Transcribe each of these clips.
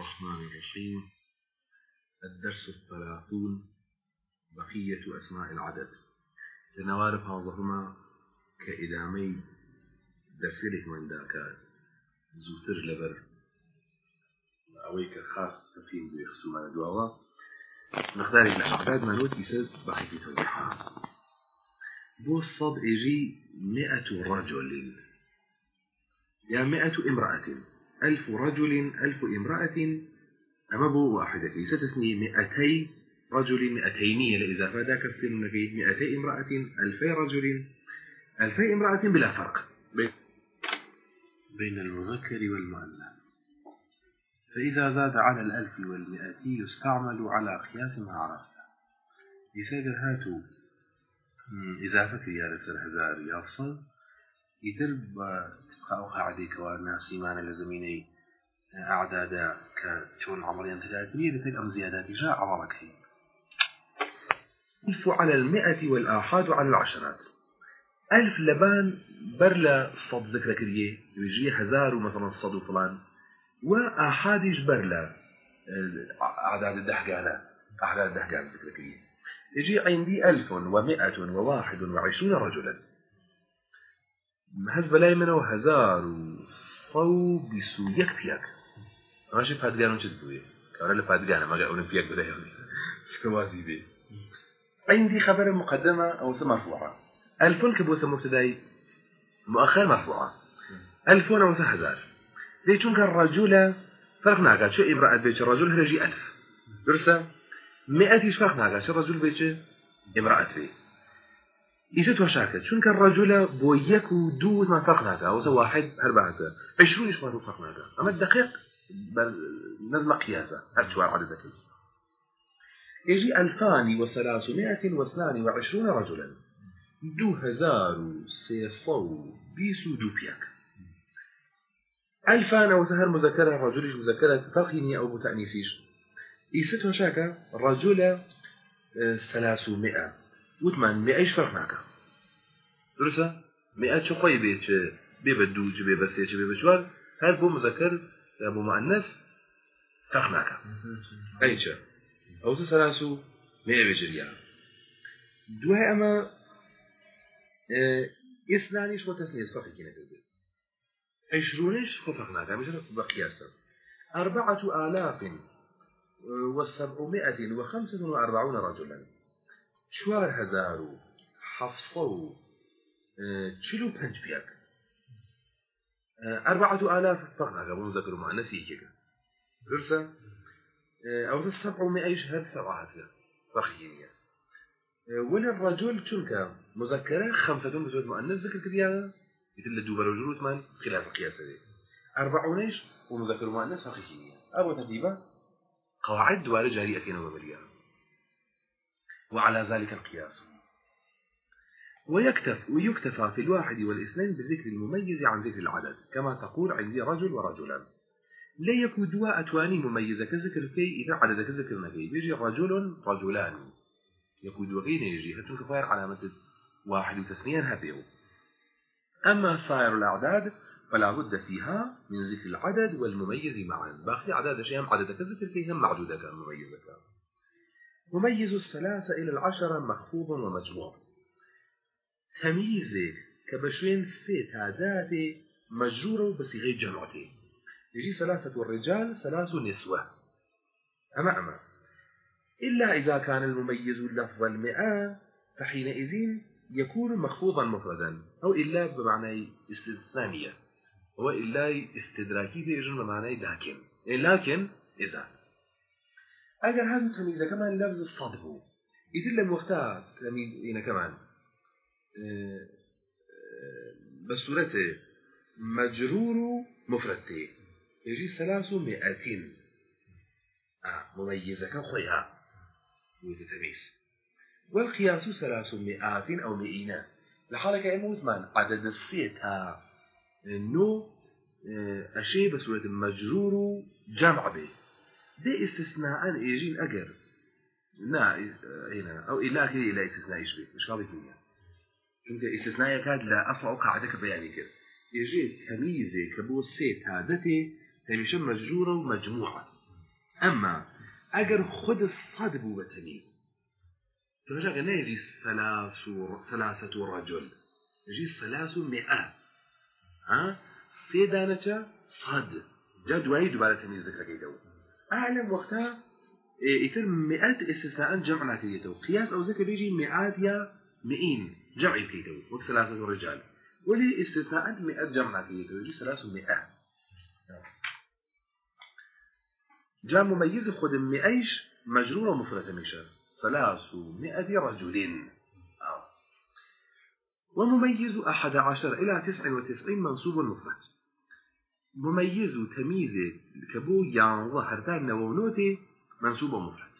الرحمن الرحيم. الدرس الثلاثون بقية أسماء العدد. لنوار بانزهما كإدامي درسيلك من ذاك زوتر لبر. أويك خاص تفين بيخصو من دواوا مقدار الأعداد منوت يسد بقية توزيحها بو الصد إجي مئة رجل. يا مئة امرأة. ألف رجل ألف امرأة أما بو واحدة ستثني مئتي رجل مئتينية إذا فادا كفتر نكي مئتي امرأة ألفي رجل ألفي امرأة بلا فرق. بين المذكر والمؤنث فإذا زاد على الألف والمئة يستعمل على قياس ما عرفت يسير هاتو إضافة يا رسل هزار يفصل. يترب تبقى قاعدة كوانا سيمان لزميني أعداد كتون عمليا ثلاثية لتك أم زيادات جاء عملك ألف على المئة والآحاد على العشرات. ألف لبان برلا صد ذكر كريه. يجي هزار مثلا صد فلان. وآحادش برلا؟ أعداد الدهقانة. أعداد الدهقان ذكر كريه. يجي عندي ألف ومئة وواحد وعشرون رجلا. هز بلاي منه هزار وصو بسو يكفيك ماشي فادقانو چدوية كارا لفادقانا ما قاعدون فيك بلاي شكوازي بيه عندي خبر مقدمة أو مرفوعة. ألف كبوسة مبتدأي مؤخر مرفوعة. ألف أو هزار. ليه چونك الرجل فرق ناقات شو امرأة بيت الرجل هرجي ألف. درسة مئة فرق ناقات شو الرجل بيت امرأة بيت إيش وشاكت شون كان الرجل بويك ودو ما فرق ناقا أو واحد أربعة عشرون إيش ما فرق ناقا أما الدقيق نزل قياسة. أرجوار عدد كيس يجي ألفان وثلاثمائة واثنان وعشرون رجلا. دو هزار سيصو بيسو دو بياك ألفان وسهر مذكرة رجلش مذكرة؟ فرقيني أو متأنيسيش إيست وشاكا رجل ثلاثمائة. وثمان مئة فرق ناكا درسة؟ مئة شو قوي بيت بيبدو جبي بس جبي بشوال. هذا بو مذكر؟ بو مؤنث. فرق ناكا أي شيء أو ثلاثة مئة بجريا دوها أما إثنانيش وتسنيس فرق كنا كده عشرونيش فرق ناكا مش بقياسا أربعة آلاف وسبعمائة وخمسة وأربعون رجلا. چوار هزار و حفصة و چلو پنج بياك أربعة آلاف فقنا قبل مذكر مؤنث يجيك درسة أو سبعمائة هل سبعة فخينية وللرجل تلك مذكرة خمسة بسوة مؤنث ذكر كريانا مثل دوبر وجروت من خلاف القياس دي أربعونيش ومذكر مؤنث فخينية أبو ترتيبة قواعد دوار جارية ومليانة وعلى ذلك القياس. ويكتف ويكتفى في الواحد والاثنين بالذكر المميز عن ذكر العدد كما تقول عندي رجل ورجلان لا يكون دواء أتواني مميزة كذكر في إذا عدد كذكر نبي بيجي رجل رجلان. يكون دوغين يجي هتو كفاير علامة واحد وتسنيا هبيو. أما سائر الأعداد فلا بد فيها من ذكر العدد والمميز معا. باقي أعداد أشياء عدد كذكر فيهم معدودة كان مميزة كان. مميز الثلاثة إلى العشرة مخفوض ومجموع تمييزه كبشوين سيت هذاتي مجرورة بصيغة جمعتي يجي ثلاثة الرجال ثلاث نسوة أما أما إلا إذا كان المميز لفظ المئة فحينئذ يكون مخفوضا مفردا أو إلا بمعنى استثنائية. هو إلا استدراكي في إجن بمعنى لكن. لكن إذا اگر تمييز كمان لفظ الصاد هو يدل لم وقتها تمييز هنا كمان. بصورته مجرور مفردته يجي ثلاث مئتين آه مميزة كخيها وتتميز والقياس ثلاث مئات أو مئين لحالك يموت من عدد السيتها إنه أشي بصورة مجرور جمع به. دي استثناء يجين أجر. نا هنا. أو إلا كي إلا استثناء يشبه مش قابل هنا چونك استثناء يكاد لا أصع قاعدة كبياني كده يجي تمييزه كبو سيت هادتي تمشي مجرورة ومجموعة. أما أجر خد الصاد بو بتمييز ترجع يجي ثلاث ثلاثة رجل. يجي ثلاث مئة. ها؟ سيدانة صاد جد وايد دوباره تمييز ذكر كيدو. أعلم وقتها. يتر مئات استثناء جمعنا كيدو قياس أو ذكر بيجي مئات يا مئين جمع كيدو وقت ثلاثة رجال. ولي استثناء مئات جمعنا كيدو يجي ثلاث مئة. جاء مميز خد مئيش مجرورة مفردة مشا ثلاث مئة رجل. آه. ومميز أحد عشر إلى تسع وتسعين منصوب مفرد. مميز تمييز كبو يان هرتان نوونوتي منصوب مفرد.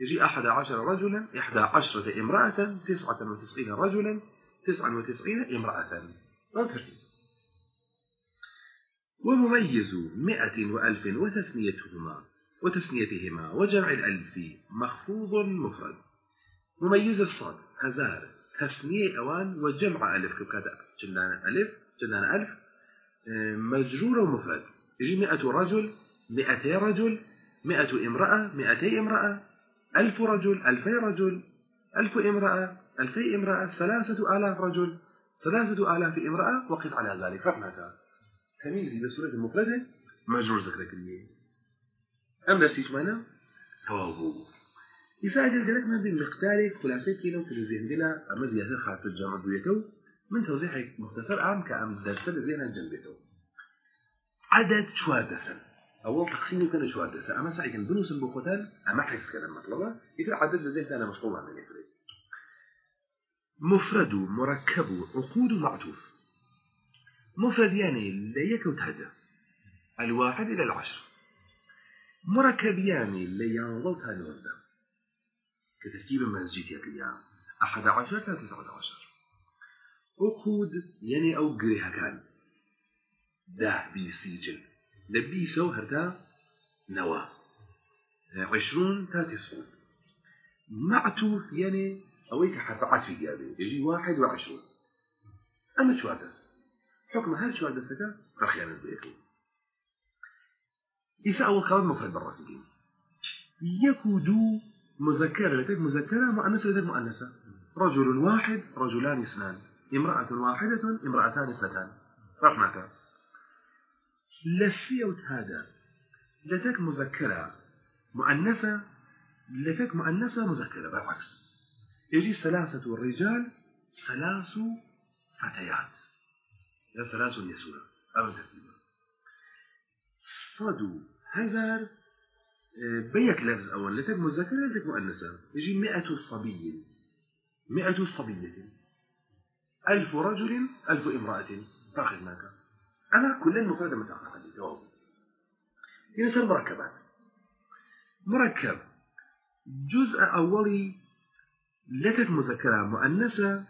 يجي أحد عشر رجلا إحدى عشرة امرأة تسعة وتسعين رجلا تسعة وتسعين امرأة. ومميز مئة وألف وتثنيتهما وتثنيتهما وجمع الألف مخفوض مفرد. مميز الصاد هزار تثنية أوان وجمع ألف كذا جنان ألف جنان ألف مجرور ومفرد. يجي مئة رجل مئتي رجل مئة امرأة مئتي امرأة ألف رجل ألفي رجل ألف امرأة ألفي امرأة ثلاثة آلاف رجل. ثلاثة آلاف امرأة وقف على ذلك. رحمة تمييزي بسورة المفردة مجرور ذكر كلمة. أم نسيت معنا؟ توابو إذا أجل قالت ما بين مختاري خلاصة كيلو في الزين دلا أما زيادة خاصة الجامعة بيتو من توزيع مختصر عام كعام درس الزين جنبته عدد شوار دسن أول تقسيم كان شوار دسن أما سعي كان بنوس بوختان أما حيث كان مطلبة يقول عدد الزين أنا مشغول عن الفريق مفرد مركب عقود معطوف. مفرد يعني لا يكو تهدى الواحد إلى العشر. مركب يعني لا ينضل ثاني وزده كترتيب مسجد يا أحد عشر تسعة عشر. عقود يعني أو قريها كان ده بي سيجل لبي سو هرتا؟ نوا. عشرون تا تسعون. معتوف يعني أويك حرف عطف جابي يجي واحد وعشرون. أما شو هذا؟ حكم هل شو هذا سكا؟ رخيان البيتين إذا أول خبر مفرد بالرسمين يكودو مذكرة. لتك مذكرة مؤنثة لتك مؤنثة رجل واحد رجلان اثنان. امرأة واحدة امرأتان اثنتان رحمة. لسيوت هذا. لتك مذكرة. مؤنثة. لتك مؤنثة مذكرة. بالعكس. يجي ثلاثة الرجال ثلاث فتيات. يا ثلاث نسوة أو ترتيبا صدو هزار بيك لفظ أول. لتك مذكرة لتك مؤنثة. يجي مئة صبي. مئة صبية. ألف رجل ألف امرأة. تاخذ معك أنا كل المفردة مساقة عندي جواب هنا صار مركبات. مركب. جزء أولي. لتك مذكرة مؤنثة.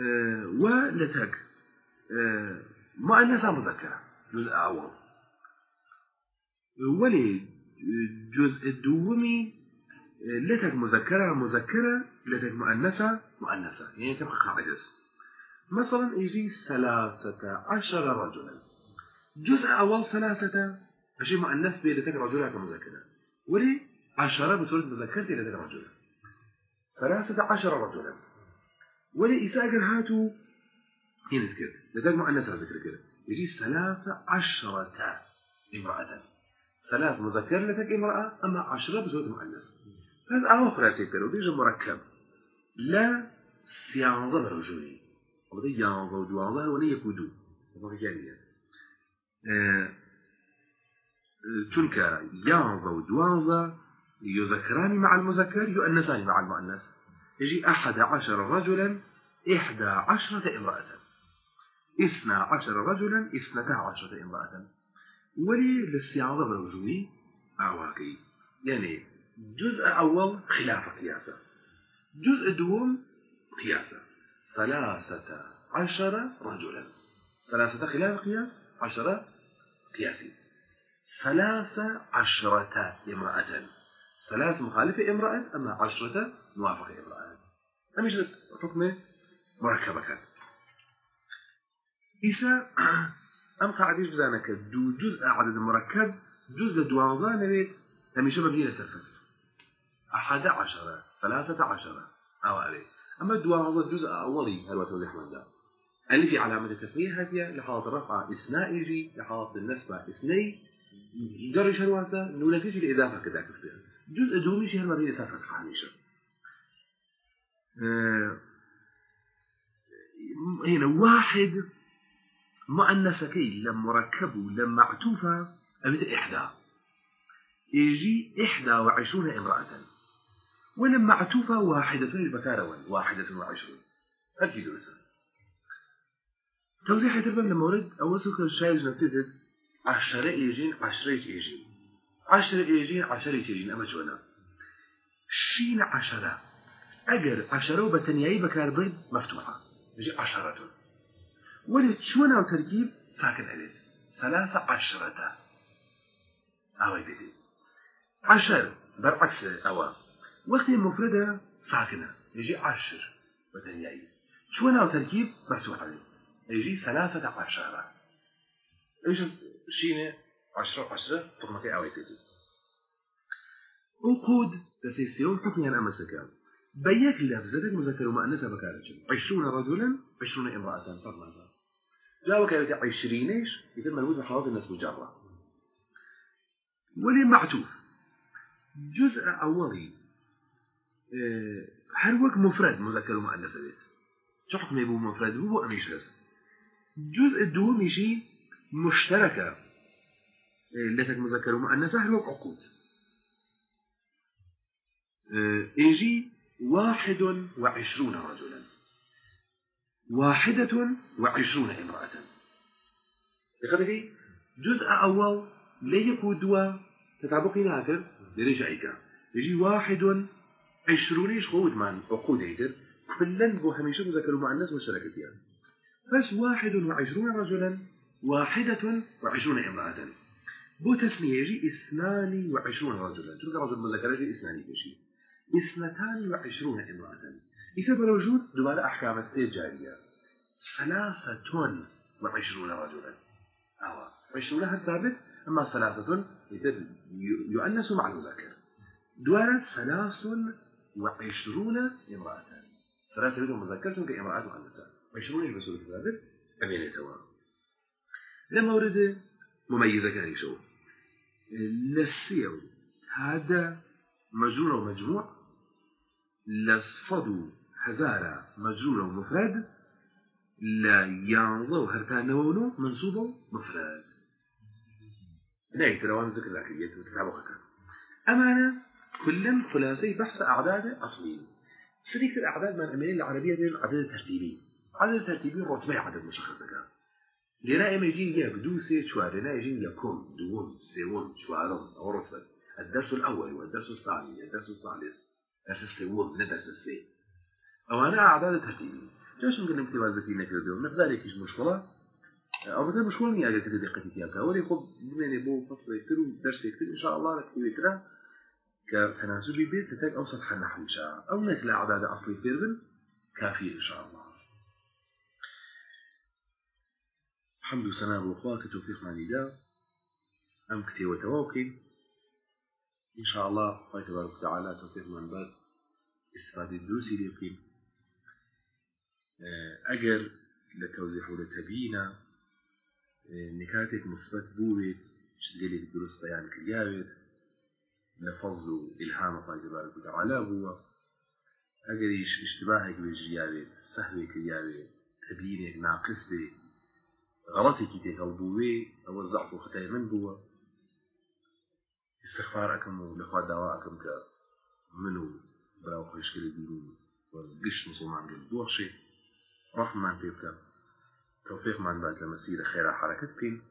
أه ولتك أه مؤنثة مذكرة. جزء أول. ولي جزء الدومي لتك مذكرة مذكرة لتك مؤنثة مؤنثة. يعني تبقى قاعدة. مثلا يجي ثلاثة عشر رجلا. جزء أول ثلاثة أشي مؤنث بيدتك رجلا كمذكرة. ولي عشرة بصورة مذكرة لتك رجلا. ثلاثة عشر رجلا. ولي إساقر هاتو هنا ذكر. لتك مؤنثة ذكر كده. يجي ثلاثة عشرة امرأة. ثلاث مذكر لتك امرأة أما عشرة بصورة مؤنث. هذا أخرى تكتر وبيجي مركب. لا سيانزا برجولي وبدي يانزا ودوانزا ولي يكودو. وبقى جارية. تلك يانزا ودوانزا يذكران مع المذكر يؤنسان مع المؤنث يجي أحد عشر رجلا إحدى عشرة امرأة. إثنى عشر رجلا إثنتا عشرة امرأة. ولي للسياضة برجولي أعواقي. يعني جزء أول خلاف قياسة. جزء دوم قياسة. ثلاثة عشر رجلا. ثلاثة خلاف قياس عشرة قياسي. ثلاثة عشرة امرأة. ثلاث مخالفة امرأة أما عشرة موافقة امرأة. أمش حكمة؟ مركبة. كان إذا أم قاعد بزانك دو جزء عدد مركب جزء الدوانزة نبيت هميشه مبني لسر أحد عشرة ثلاثة عشرة أو عليه. أما الدوانزة جزء أولي هل توضيح من ذا في علامة التسمية هذه لحالة الرفع إثناء يجي لحالة النسبة إثنين جرش هلواسة نولكيش الإضافة كذا كفتها جزء دومي هل مبني لسر فتح هميشه أه هنا واحد مؤنثكي لما مركب لما معتوفة أبدا إحدى. يجي إحدى وعشرون امرأة. ولما معتوفة واحدة البكارة واحدة وعشرون. هل في درسة توزيع يتربم لما ورد أول سوك الشايز نفتدت عشرة يجين عشرة يجين عشرة يجين عشرة يجين أما جوانا شين عشرة. أجر عشرة وبتنياي بكار بيض مفتوحة. يجي عشرة. ولد شونا تركيب ساكن عليه ثلاثة عشرة. أو بدي عشر. برعكس أوا وقت مفردة ساكنة يجي عشر بدنياي شونا تركيب مفتوح عليه يجي ثلاثة عشرة إيش شينة عشرة عشرة طرمكي أو بدي وقود تسيسيون حكميا أما سكان بيك لفظتك مذكر ومؤنثة بكارجل عشرون رجلا عشرون امرأة فرنا جاء كانت عشرينيش يتم مربوط بحوات الناس مجرة ولي معتوف جزء أولي هل وقت مفرد مذكر ومؤنث بيت شو حكم يبو مفرد هو أميش بس جزء الدومي شيء مشتركة لتك مذكر ومؤنثة هل وقت عقود. أه يجي واحد وعشرون رجلا. واحدة وعشرون امرأة لقد جزء أول ليكون دوا تتابقي ناكر ليش عيكا يجي واحد عشرون إيش خود من عقود يتر كلن بو هميشه مذكر مع الناس فيها بس واحد وعشرون رجلا واحدة وعشرون امرأة بو تسمية يجي اثنان وعشرون رجلا. تلك رجل مذكر يجي اثنان يجي اثنتان وعشرون امرأة يثبت الوجود دوباره أحكام السير جارية ثلاثة وعشرون رجلا. أو عشرون هل ثابت أما ثلاثة يؤنس مع المذكر دوارة ثلاث وعشرون امرأة. ثلاثة بدون مذكر كامرأة مؤنثة عشرون يلبسون ثابت أمين يتوا لما ورد مميزة كان يشوف لسيو هذا مجرور ومجموع لصدو هزارة مجرور ومفرد لا ينظر هرتان نوونو منصوب مفرد. نهي تروان ذكر ذاكرية وتتابعك أمانة؟ كلن خلاصي بحث أعداد أصلي شريك الأعداد من أمين العربية بين عدد الترتيبي عدد الترتيبي رتبة عدد مشخص ذكر لنا إما يجي يبدو سي شوار لنا يجي يكون دوم سيون شوارم أو رتبة. الدرس الأول والدرس الثاني الدرس الثالث. درس السيون ندرس السي أو أنا أعداد الترتيبي جاش نقول لك توازتي نكردو نفذلك إيش مشكلة؟ أو مثلا مشكلة نيا أجل كده دقتي فيها كأولي خب من بو فصل يكتر ودرس يكتر إن شاء الله. كتناسبي بيت تتاك أوصل إن شاء أو نكلا أعداد أصلي فيربن كافي إن شاء الله. الحمد لله وأخوات توفيق مالي أم كتي وتوكل إن شاء الله الله تبارك وتعالى توفيق من بعد استفادة الدروس اليقين أجر لتوزيح لتبينا نكاتك مثبت بويت. شدلي الدروس بيان كرياوت لفضل إلهام الله تبارك وتعالى هو أجر اشتباهك بجرياوت سهوي كرياوت تبينك ناقص بي غلطك تهوبوي أو الضعف وخطأ من بوا استغفار أكم ولقاء دواء أكم كمنو براو خوش كده ديني والقش مسلمان بالدوخشي رحمة بيبكى توفيق من بعد لمسيرة خير حركة بين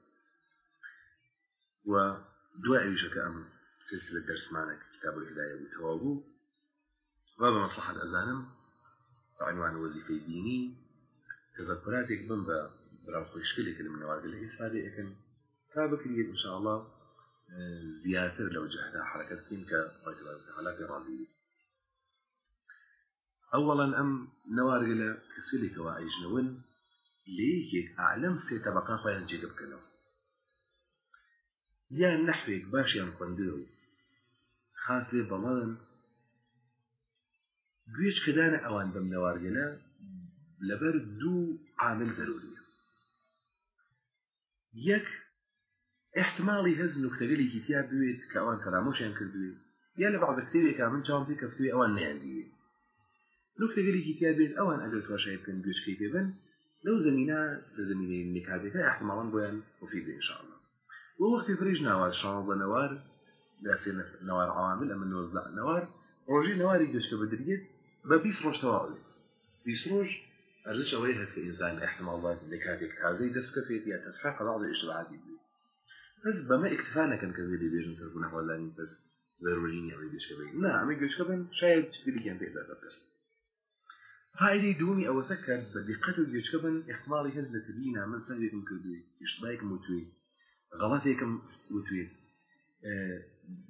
ودعاء يجك أم سلسلة درس معنا كتاب الهداية والتوابو بابا مصلحة أذانم بعنوان وظيفة ديني. تذكراتك من براو من نوارد الإسفادة إكن. تابك إن شاء الله زيادة لو جهدها حركة بين كرجل تعالى في راضي أولا أم نوارجل كسلك وعيش نون ليك أعلم سي طبقة فينجي بكنو. یان نەحوێک باشیان خوێندێ و خاصێ بەڵان گوێش کردانە ئەوان بەم نەوارگەنە لەبەر دوو عامل زەروریە یەک احتمالی هەز نکتەگەلێکی تیا بوێت کە ئەوان تەرامۆشیان کردوێ یا لە بەعض کتێبێکا من چاوم پێ کەفتوێ ئەوان نیاندیوێ نکتەگەلێکی تیا بێت ئەوان ئەگەر تواشای بکەن گوێشکەی پێبن لەو زمینە لە زمینەی نکاتەکە احتماڵان بۆیان مفید انشاءالله. ووقتی فریش ناوار شما بە نەوار دەسێ نەوار عوامل ئەمە نۆزدا نەوار ڕۆژی نەواری گەشتە بەدرێت بە بیست ڕۆژ تەواوێت بیست ڕۆژ أوي هكا إنسان احتمالات اللي كانت كازي دس كفيت يا تصحيح بعض الإشتباهات دي بس بما اكتفانا كان كذي اللي بيجن سرقوا نحو الله بس ضروري بيش كبين لا عم يقولش كبين شايد اللي كان بيزا فكر هاي دومي أو سكر بدي قتل جيش كبن احتمالي هزلة تبينا من سنة كردوي إشتباهكم وتوي غلطيكم وتوي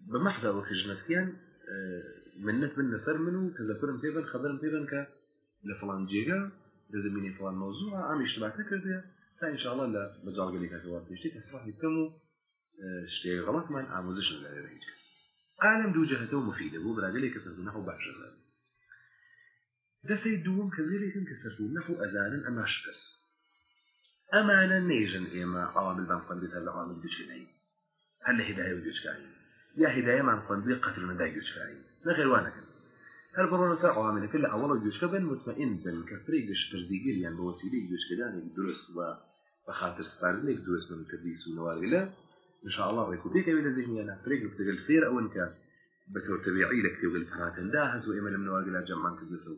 بمحضر وخجنت كان أه منت من سر منه تذكرم تيبن خبرم تيبن ك لفلان جيجا لزميني فلان موضوع عم اشتباهات كرديا فإن شاء الله لا مجال قليل كافي وقت يشتي تسرح يتمو شتي غلط من عموزش لا هيك عالم دو جهته مفيدة بو بلا قليل كسرت نحو بحشر ده سيد دوم كذلك كسرت نحو أذانا أما شكس. أمانا نيجن إما عوامل بان قندي هل عوامل دجكنين هل هداية ودجكاين يا هداية من قندي قتل دجكاين لا غير وأنا كن هل برونا سا عوامل كل أول دجكبن مطمئن بن كفريق دش ترزيقير يعني بوسيلة دجكدان درس و بخاطر سبارزنك درس من تدريس ونوارغلا إن شاء الله ويكون ديك إلى ذهني أنا فريق بتقل خير أو إنك بتور تبيعي لك تقول فراتن. داهز وإما لم نوارغلا جمعا تدرسوا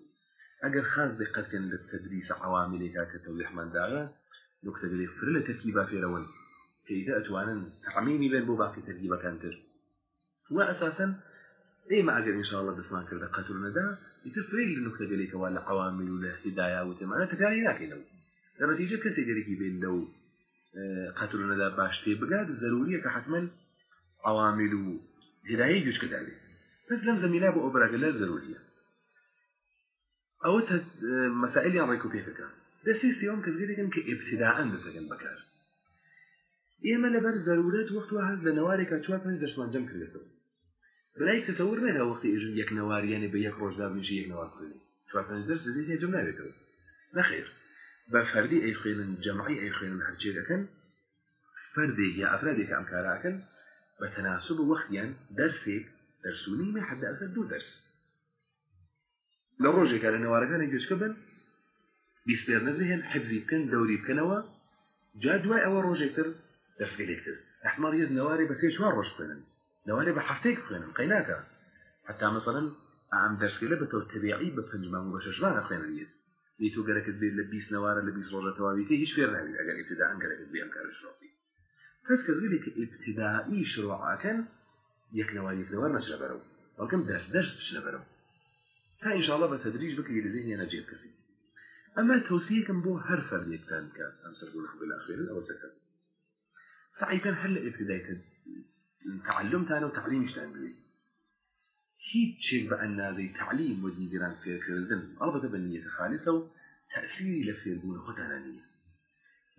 أجر خاص دقت كان للتدريس عوامل كتوضيح من داغا. نكتة اللي يغفر له تركيبة في رون كي أتوانا تعميمي بين بو باقي تركيبة كانتر. وأساسا إيه ما أجر إن شاء الله بس ما كرد قتل ندى يتفريل النكتة اللي كوالا عوامل ولا هداية وتمانا تكاري لكن لو. النتيجة كسي جريكي بين لو قتل ندى باشتي بقاد ضرورية كحتما عوامل هداية يجوش كذلك. بس لم زميلا بو أبرا قلال ضرورية. أو مسائل يعني ريكو دەستی سێوم کەس گەرێکم کە ئبتداعەن دەسەگەن بەکار ئێمە لەبەر زەرورەت وەختوە هەز لە نەوارێکا چوار پێنج دەشمان جەم کردێتەوە بلای تەسەور نەدا وەختی ئێژن نەواریانێ بە یەک ڕۆژدا بنیشی یەک نەوار خوێنی دەست دەزیت جەم ناوێتەوە نەخێر بە فەردی ئەی خوێنن جەمعی ئەی خوێنن دەکەن فەردێک یا ئەفرادێک ئەم کاراکەن بە تەناسب وەختیان دەرسێک دەرسونی مە حد ئەسەر دوو دەرس لە ڕۆژێکە لە نەوارەکانی گەشتکە بن بیسپێر نەزیهێن حەجزی بکەن دەوری بکەنەوە جا دوای ئەوە ڕۆژێکتر دەستگەلێک کرد احتمالیت نەوارێ بە سێ چوار ڕۆژ خوێنن نەوارێ بە هەفتەیەک خوێنن قەیناکە حتا مثلا ئەم دەستگەلە بە تۆ تەبیعی بە پنجمان و بە شەشمانە خوێنریت لی تۆ گەرەکەت بێت لە بیست نەوارە لە بیست ڕۆژە تەواویتی هیچ فێر ناوید ئەگەر ابتداء گەرەکەت بێم کارش ڕۆبی پس کە زیری کە ابتدائی شروعاکەن یەک نەواری نەوار نەچرە بەرەو بەڵکەم دەست دەست بچنە بەرەو تا ئینشاءالله بە تدریج بکەی لە ذهنی نەجێت کردی. ئەمە تەوسیەکەم بۆ هەر فەرمیەکتان کە ئەم سەربوون بالآخر ئەوە سەکەن سعیکەن هەر لە ابتدای تعلمتان و تعلیمیشتان بوێ هیچ شێک بە ئەندازەی تعلیم و دیگران فێرکردن ئەڵبەتە بە نیەتە خالصە و تەسیری لە فێربوون خۆتانە نیە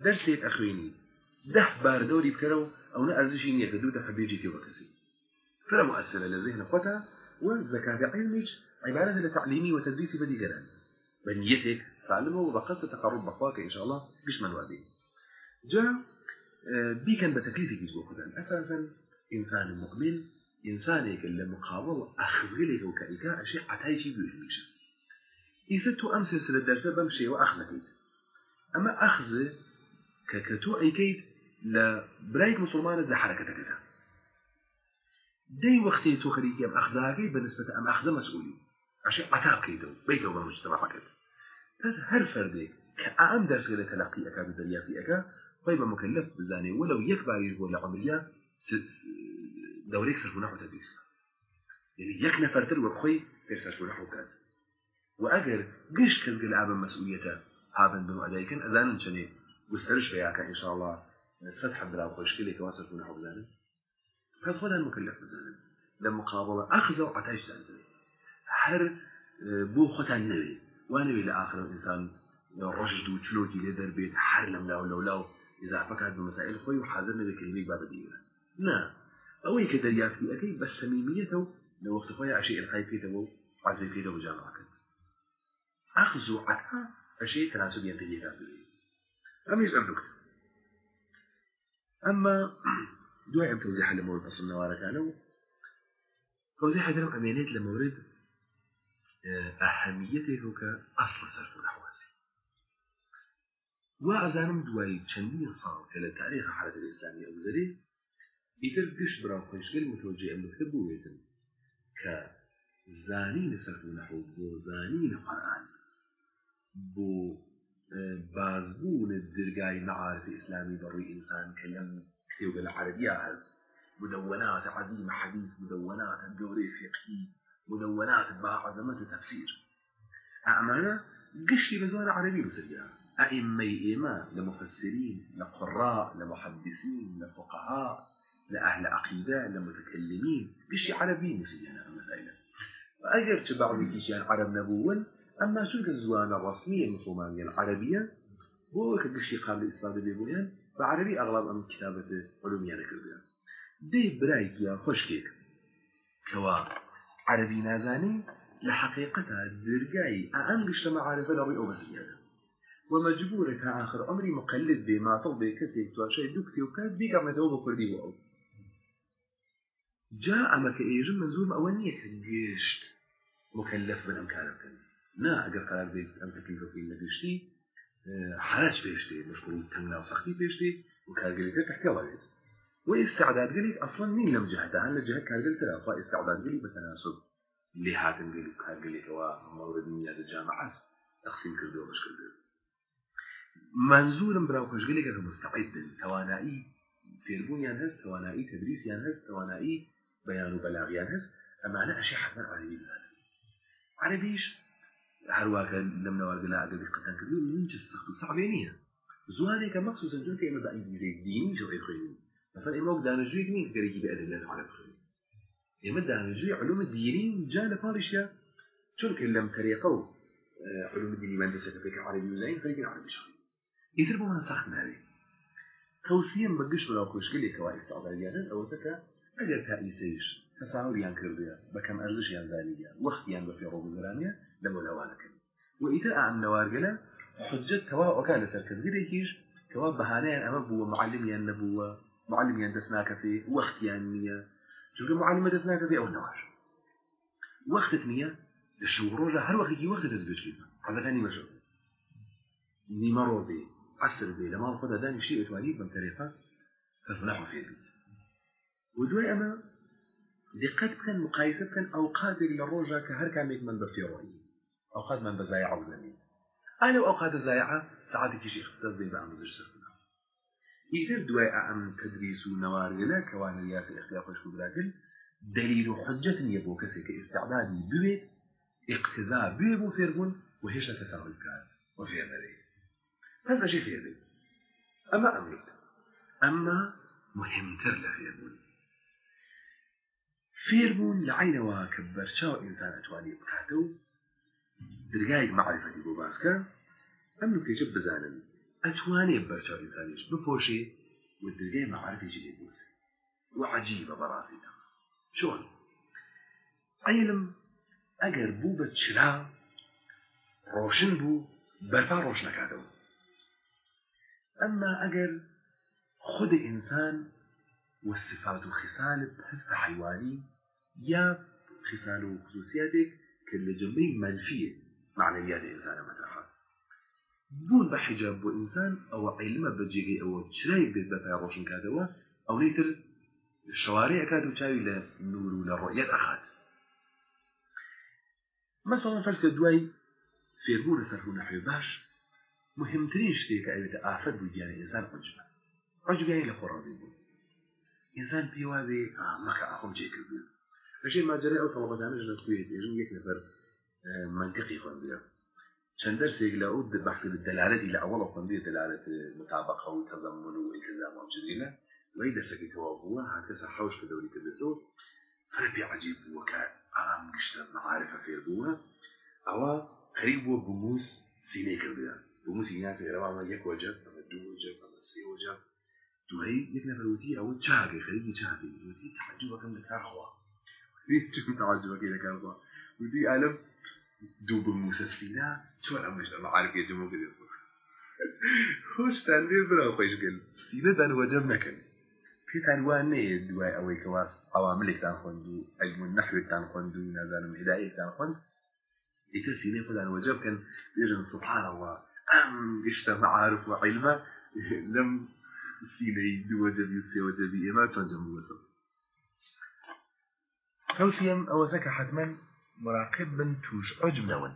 دەرسێک ئەخوێنی ده بار دەوری بکەرە و ئەو نە ئەرزشی نییە کە دوو دەفە بێجی تێوە کەسی مؤثرة لذهن خۆتا وزكاة علمك عبارة لتعليمي وتدريسي بديجران بنيتك سالمة وبقصد تقرب بخواك إن شاء الله قش من وادي جاء دي كان بتكليفك يجبو خدان أساسا إنسان مقبل إنسانك اللي مقابل أخذلك وكإكاء شيء عتايشي بيهميش إذا أمس سلسلة درسة بمشي وأخذك أما أخذ ككتو أيكيد لبرايك مسلمان لحركتك كده. دي وقتي تو خريجي أم أخذاكي بالنسبة أم أخذ مسؤولي. عشان عتاب كيدو بيتو بالمجتمع حكت بس هر فردك كأم درس غير تلقي أكاد درياتي أكا طيب مكلف بزاني ولو يكبر يقول لعملية دوريك صرف نحو تدريس. يعني يك نفر تر وبخوي يصرف نحو كاز. وأجر قش كز قل عابن مسؤوليته هابن شني وسترش فيها إن شاء الله ستح بلا وخوش كلي كواسر نحو بزاني بس خذها المكلف بزاني لمقابلة أخذ وعتايش تنتبه هر بو ختان نبي ونبي لآخر الإنسان رشد وشلوكي لدر بيت. حر لم لاو لو لاو إذا فكرت بمسائل خوي وحاضر نبي كلميك باب دينا نا ئەوەی کە دەریافتی ئەەکەی بە سەمیمیەتەوە لە وەختخۆی عشی ئەلقای پێێتەوە و حازی پێێتەوە جاماکەت ئاخز و عتا ئەشەی تەناسب یان تەجێرا بێت ئەمیش ئەم نکتە ئەمە دوای ئەم تەوزیح لە مورد ئەسڵ نەوارەکانەوە تەوزیح درم ئەمێنێت لە مورد ئەهەمیەتێک کە ئەسڵ سەرف و نەحواسی وا ئەزانم دوای چەندین ساڵ کە ئیتر گشت براو خۆشگەل متوجه ئەم نکتە بووێتن کە زانین سەرف و نەحو بۆ زانین قورئان بۆ بازبوون دەرگای معارف ئیسلامی بەڕووی ئینسان کە لەم کتێوگە لە هەست مدونات عزيمة حديث مدونات دوري فقهي مدونات با عظمة تفسير أعمانا قشتي بزوان عربي بسريا أئمة إيما لمفسرين لقراء لمحدثين لفقهاء. لأهل عقيدة لمتكلمين قشتي عربي مسيانا مسائل وأجر بعض كيشيان عرب نبوون أما شو الزوان الرسمية المسلمانية العربية هو كقشتي قبل الإسلام بيقولين بعربي أغلب أم كتابة علومية نكردين دەی برایگیە خۆشکێک کەوا عربی نازانی لە حقیقەتە دەرگای ئەم گشتە مەعارفە لە ڕووی ئەو بەزیادە ومەجبورە تا آخر عمری مقلد بێ ماتڵ بێ کەسێک تواشای دوو کتێ و کات بیگەڕێتەوە بە کوردی و ئەو جا ئەمە کە ئێژم منزوم ئەوە نییە کە گشت مکلف نا ئەگەر قرار بێت ئەم تەکلیفەکەی نەگەشتی حراج پێشتێ مشکل تەنگنا و سەختی پێشتێ و کارگەریەکە واستعداد قليل أصلا مين لم جهته عن جهه كارجل ترى؟ فاستعداد قليل بتناسب اللي هاتن قليل هو مورد من هذا الجامعة تقسيم كردو مش كردو منزور براو خوش كذا مستعد. توانائي فيربون ينهز توانائي تدريس ينهز توانائي بيان وبلاغ ينهز أما أنا أشي حتى عربي بزاد عربيش هرواك لم نوارد لا أقل قتان كردو من جسخت صعبينية زواني كمخصوصا جون كيما بأنجليزي ديني شو إخواني مثلا إما دانجوی نین گەرەی بەدە لە عرب خوێن ئێمە دانجوی علوم دینی جا لە پاڵیشە چونکە لەم تەریقە و علوم دینی من دەسەکە پێکە عربی وزین فەرقی عربی شوی ئیتر بۆ منە سەخت ناوێ. توصیم بەگشت ولا خوشگلێکەوە ئێستاڵداریانن ئەوەسەکە ئەگەر تا ئیسەیش تەساوریان کردوێ بەکەم ئەرزشیان زانیان وەختیان بە فێڕۆ گوزرانیە لەمە لەوانەکەن و ئیتر ئام نەوارگەلە حجت تەواو ئەوکان لەسەر کەسگرێکیش کەوا بەهانەیان ئەمە بووە معلمیان نەبووە معلم يندسناك في وقت يعني شوف معلم يندسناك في أو نواش وقت نية الشوروجة هر وقت يجي وقت تزبط فيه هذا كان مشروع نيمرو بي عصر بي لما الخدا داني شيء تواليب من طريقة ففنحو في البيت ودوي أما دقت كان مقايسة كان أوقات للروجة كهر كان يكمن بفيروي أوقات من بزايع وزمين أنا أوقات الزايعة ساعات يجي اختصاص بي بعمل زر سرنا ئیتر دوای ئەم تدریس و نەوارگەلە کەوانە یاسی اختیار خۆش براکن دلیل و حجت نییە بۆ کەسێک کە ئستعدادی بوێت اقتزا بێ بۆ فێربوون و هێشتا تەساوی و فێرەرێ پس ئەشی فێرێ ئەمە ئەمە مهمتر لە فێربوون. فێربوون لە عینەوە کە بەرچاو ئینسان ئەتوانی بکاتە و درگایك معرفەتی بۆ باسکە ئەم نوکێچە بزانن. ئەتوانێ بەرچاو ئینسانیش بپۆشێ و دەرگای مەعارفێکی لێ بووسێ وعجیبە بەڕاستیدا چۆن؟ عیلم ئەگەر بوو بە چرا ڕۆشن بوو بەرپا ڕۆژ نەکاتەوە ئەمما ئەگەر خود ئینسان والصفات وخصال حس حيواني يا خصال وخصوصياتك كل جنبي منفية معنويات الإنسان متاحة بوون بە حیجاب بۆ ئینسان ئەوە عیلمە بەجێگەی ئەوە چرای بێت بە پای ڕۆشن کاتەوە ئەو نەیتر شوارەی ئەکات و چاوی لە نور و لە ڕۆیەت ئەخات. مەسەڵەن فەرکە دوای فێربوو لە سەربوو نەحوێ باش شتێکە ئەوێتە ئافرەت بوو گیانی ئینسان عجبە. عجبیانی لە خۆڕازی بوو. ئینسان پێوا بێ مەکە ئاخۆم جێ کردن بەشێ ماجرای ئەو تەڵەبەدانش لە کوێت ێژم یەک نەفەر منطقی خوێندە چەند دەرسێک لە ئەو بەحث دەلالەتی لە ئەوڵ خوندی دەلالەت مطابقە و تەزەمون و ئیلتزام و جديلە وەی دەرسەکەی تەواو بووە هاتەسە حوش کە دەوری کردەوە فەرپی عجیب بووە کە ئارام گشتە معارفە فێر بووە ئەوە قریب بووە بموس سینەی کردیان بموسی یان فێرەوامە یەک وەجە دوو وەجە سێ وەجە دوایی یەک نەفەروتی ئەوە چاگەی خەریکی چاگەی وتی تعجبەکەم لەکارخوا چون تعجبەکەی لەکارخوا وتی ئالم دوو بموسە سینا چۆن ئەمەش لە معارفێ جمع کرێت خۆشتان لێ برا خۆشگەل سینەتان وەجەب نەکەن. پێتان وان نەیە دوای ئەوەی کەوا ئەواملێکتان خوند و ئەلم نەحوێکتان خوند و نازانم هدایەتان خوند. ئیتر سینەی خۆدان وەجەب بکەن. بێژن سبحانەوە ئەم گشتە معارف و عیلمە لەم سینەی دووەجەبی و سێوەجەبی ئێمە چۆن جەمووەسە توصيم أو زكا حتما مراقب بن توش نون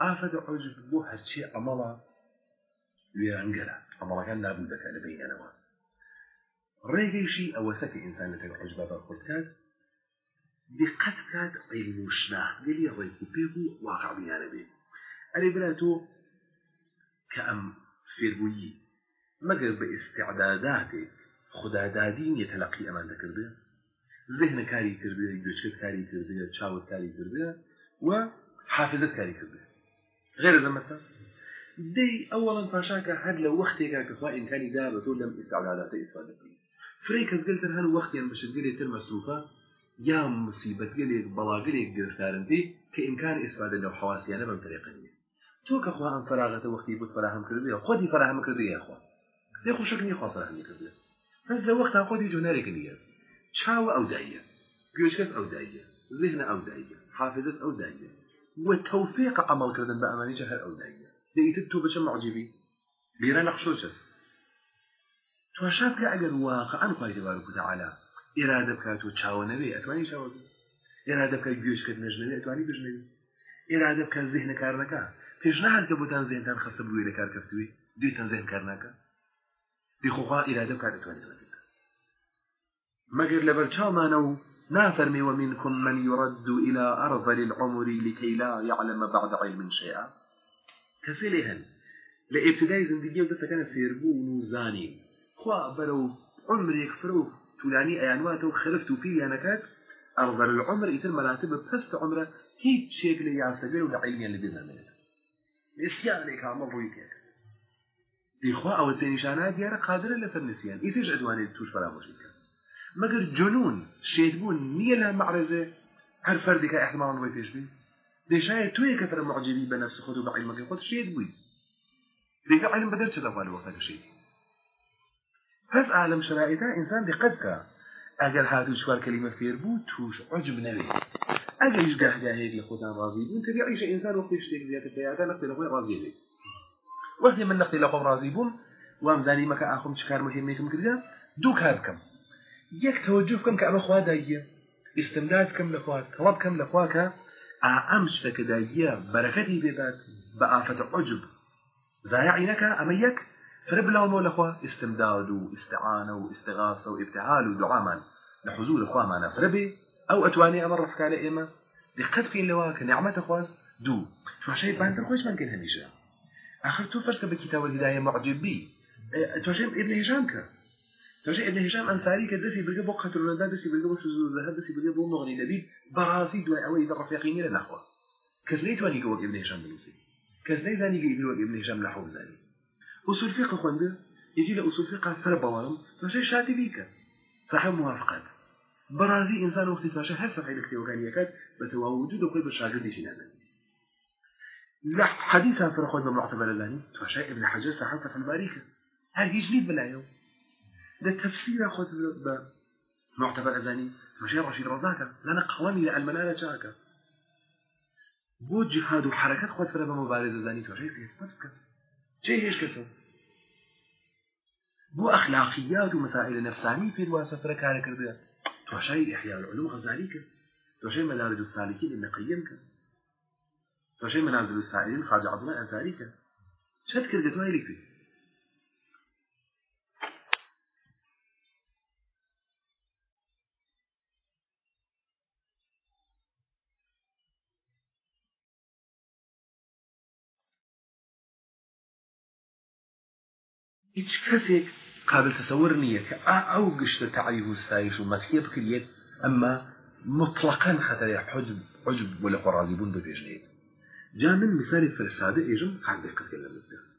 آفة عجب بو هالشي أملا ويرنجلا أملا كان لابد كان بيننا ڕێگەیشی ئەوە سەکە ئینسان لەتەوە عجبە بەخۆتکات دقت کات علم و شناخت گەلی ڕێک و واقع بیانە بێ ئەرێ برا تۆ کە مەگەر بە ئستعداداتێک خدادادی نیە تەلقی ئەمان دەکردێ ذهن کاری کردێ گوچکت کاری کردێ چاوت کاری کردێ و حافظت کاری کردێ غێر لە مەسا دەی ئەوەڵەن پاشاکە هەر لە وەختێکا کەخوا ئینکانی دا بە تۆ لەم ئستعداداتە ئیسفادە بکەیت فرەی کەس گەلتر هەن وەختیان بەشگەلێ تر مەسروفە یا مصیبەت گەلێک بەڵاگرێک گرفتارن پێی کە ئینکان ئیسفادە لەو حواسیانە بەم طریقە نیە تۆ کە خوا ئەم فراغەتە وەختی بۆ فراهم کردێ خۆی فراهم کردی یاخوا دێ خوشک نیە خوا فراهمی کردێ بەس لە وەختا خۆی جۆنارێک نیە چاوە ئەو دایە گوێشکەت ئەو دایە ذهن ئەو دایە حافظت ئەو دایە وتوفيق عمل كردن بأماني جهر أو داية معجبی بیرە نەخشۆ چەس. تۆ شاب کە ئەگەر واقعان خوای تبارك وتعالى ئێرادە بکات و چاوە نەبێ ئەتوانی چاوە ئێرادە بکات گوێشکرد نەژنەوێ ئەتوانی بژنەوی ئێرادە بکات ذهن کار نەکە پێشنهاد کە بۆتان ذهنتان خستە بروی لە کار کەفتوی دوێتان ذهن کار ناکە دیخۆخوا ئێرادە بکات ئەتوانی مەگەر لەبەر چاومانە و نافرمي ومنكم من يرد إلى أرض العمر لكي لا يعلم بعد علم شيئا. کەسێ لێ هەن؟ لە ئێبتدای زندگی و دەستەکەنە فێربوون و زانین خوا بەرە و عمرێک فرە و تولانی ئەیانواتە و خرفت و پیانەکات ئەڕزەر العمر ئیتر مەراتب پست عمرە هیچ شێک لە یاسەگەر و لە عیلیان لە دیخوا ئەوە تێنیشانە دیارە قادرە لەسەر نسیان ئیترش ئەدوانێت توش فرامۆشی بکەن مەگەر جنون شێدبوون نییە لە معرزێ هەر فەردێکە احتمال بۆی پێش بێت دێشایە توی کە فرە معجبی بە نفس خۆت و بە عیلمەکەی خۆت شێت بووی دیگە عیلم بەدەر چه دەخوال وەفە دەشێت پس عالم شرائطە ئینسان دقت کە ئەگەر هاتو چوار کلمە فێر بوو توش عجب هیچ گاهگاهەیەکی خۆتان ڕازی بوون تبیعیش ئینسان وەختی شتێک زیاتر پیادا نەختی لە خۆی ڕازی بێت وەختی من نەختی لە خۆم ڕازی بووم وام زانی مەکە ئاخم چ کار مهمێکم کردە دوو کار بکەم یەک تەوەجه بکەم کە ئەمە خوا داییە استمداد بکەم لە خوا تەڵەب بکەم لە خوا کە ئەم شتەکەداییە بەرەکەتی بێدات بە ئافەتە عجب. زایعی نەکە ئەمە یەک فرب بلاومەوە لەخوا استمداد و استعانە و استغاثە و ابتهال و دعامان. لە حضور خوامانە فربێ ئەو ئەتوانێ ئەمە ڕفکارە ئێمە دقت بکەین لەوە کە نعمەتە خواست دوو تواشەی بانتر خۆشمان کەن هەمیشە آخر تو فرق بكتاب الهداية معجبي توشي ابن هشام كا توشي ابن هشام أنصاري كدسي بلقى بو قتل ولدا دسي بلقى بو سوزو الزهد دسي بلقى بو مغني لبيب براسي دواء أوي ذا رفيقين لنحوه كذلك تواني قوة ابن هشام بنوسي كذلك ذاني قوة ابن هشام لحوه زاني أصول فقه خونده. يجي لأصول فقه سر بوالم توشي شاتي بيك صاحب موافقات برازي إنسان وقت فاشا هسه حيلك تيوغانيكات بتوا وجود وكل بشاغل ديشي نازل حديثا في رخوة بمعتبر اللاني توشي ابن حجر صاحب فتح الباريكة هل يجليد بلايو ده تفسير خود بمعتبر اللاني توشي رشيد رزاكا لنا قوامي لألمنالة شاكا بۆ جهاد و حرەکەت خۆت فرە بە مبارزە زانی تۆڕێ سێت بکە چه هێش کەسە بۆ ئەخلاقیات و مەسائل نفسانی پێ واسە فرە کارە کردە توشای إحياء العلوم غزالي كه توشای مدارج السالكين ابن قيم توشای منازل السائلين خواجه عبد الله أنصاري كه شد كردت وهي لك فيه هیچ کەسێک قابل تصور نییە کە ئەو گشتە تعریف و ستایش و ئەمما مطلقا خەتەر حجب حجب بۆ لە بپێشنێت جا من مثالی فرسادە ئێژم قان دقت لە مزگە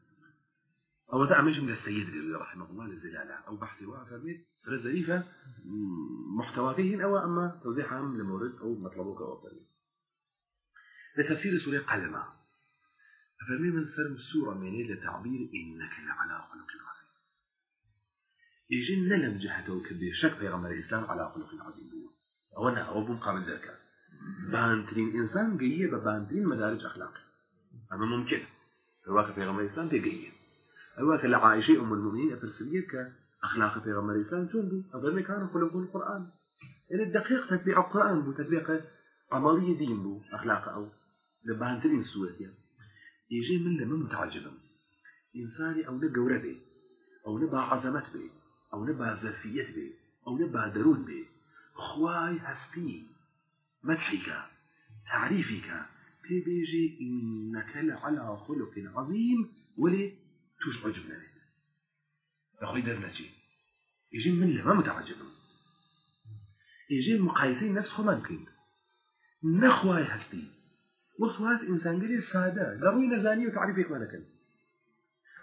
أو تعملش من السيد رحمه الله للزلالة. أو بحث وافرميت رزريفة محتواتين أو أما توزيع عام لمورد أو مطلبوك أو لتفسير سورة قلمة. أفرمي من سر السورة من لتعبير إنك لعلى خلق عظيم. يجي نلم جهته كبير شك في غمر الإسلام على خلق عظيم. أو أنا أو بمقابل ذلك. بانترين إنسان قية ببانترين مدارج أخلاق. أما ممكن الواقع في غمر الإسلام تقية الواقع لعائشة أم المؤمنين أفرسلية كأخلاق في غمر الإسلام بي أفرمي كانوا خلق القرآن. إن الدقيق تتبيع القرآن بو تتبيع عملية دين بو أخلاق أو. لبانترين سورة يعني. يجي من لما متعجبا إنساني أو نقورة بي أو نبا عظمت بي أو نبا زرفية بي أو نبا درون بي خواي هسبي مدحك تعريفك. في بيجي إنك لعلى خلق عظيم ولي توش عجب لنت أخوي درنتي يجي من لما متعجبا يجي مقايسين نفس خو ممكن نخواي هسبي وسواس إنسان قليل سادة. لروي نزاني وتعريفك ما نكن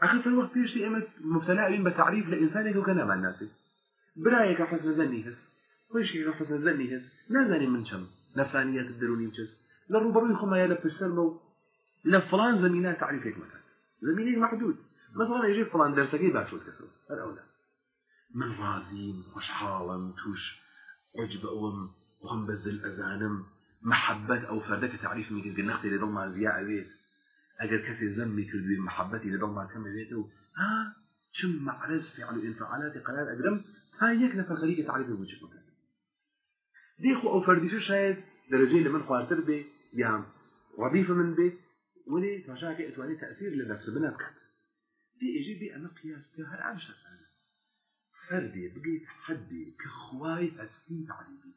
أخي في الوقت يشتي إمت مبتلاء بتعريف لإنسانك وكنا مع الناس. برأيك حسن زني هس. ويش حسن زني هس. نازاني من شم. نفسانية الدروني مشس للربما يخما يلف السلم لفلان زمينات تعريفك مثلا زمينك محدود. مثلا يجي فلان درسك باشوت كسو الأولى من رازين وشحالا توش عجب أوم وهم بزل أذانم محبة أو فردك تعريف من قد نختي لضل مع زياء بيت أجل كسي زمي كل محبتي لضل مع كم بيته ها شم معرز فعل انفعالات قلال أقدم هاي يكنا في الخليقة تعريف الوجه مكان ديخو أو فردي شو شايد درجة لمن خوارتر بي يام وظيفة من بي ولي تشاكي اتواني تأثير لنفس بنبكت دي أجي بي أنا قياس بها هل عمشة سنة فردي بقيت حدي كخواي أسفين تعريفي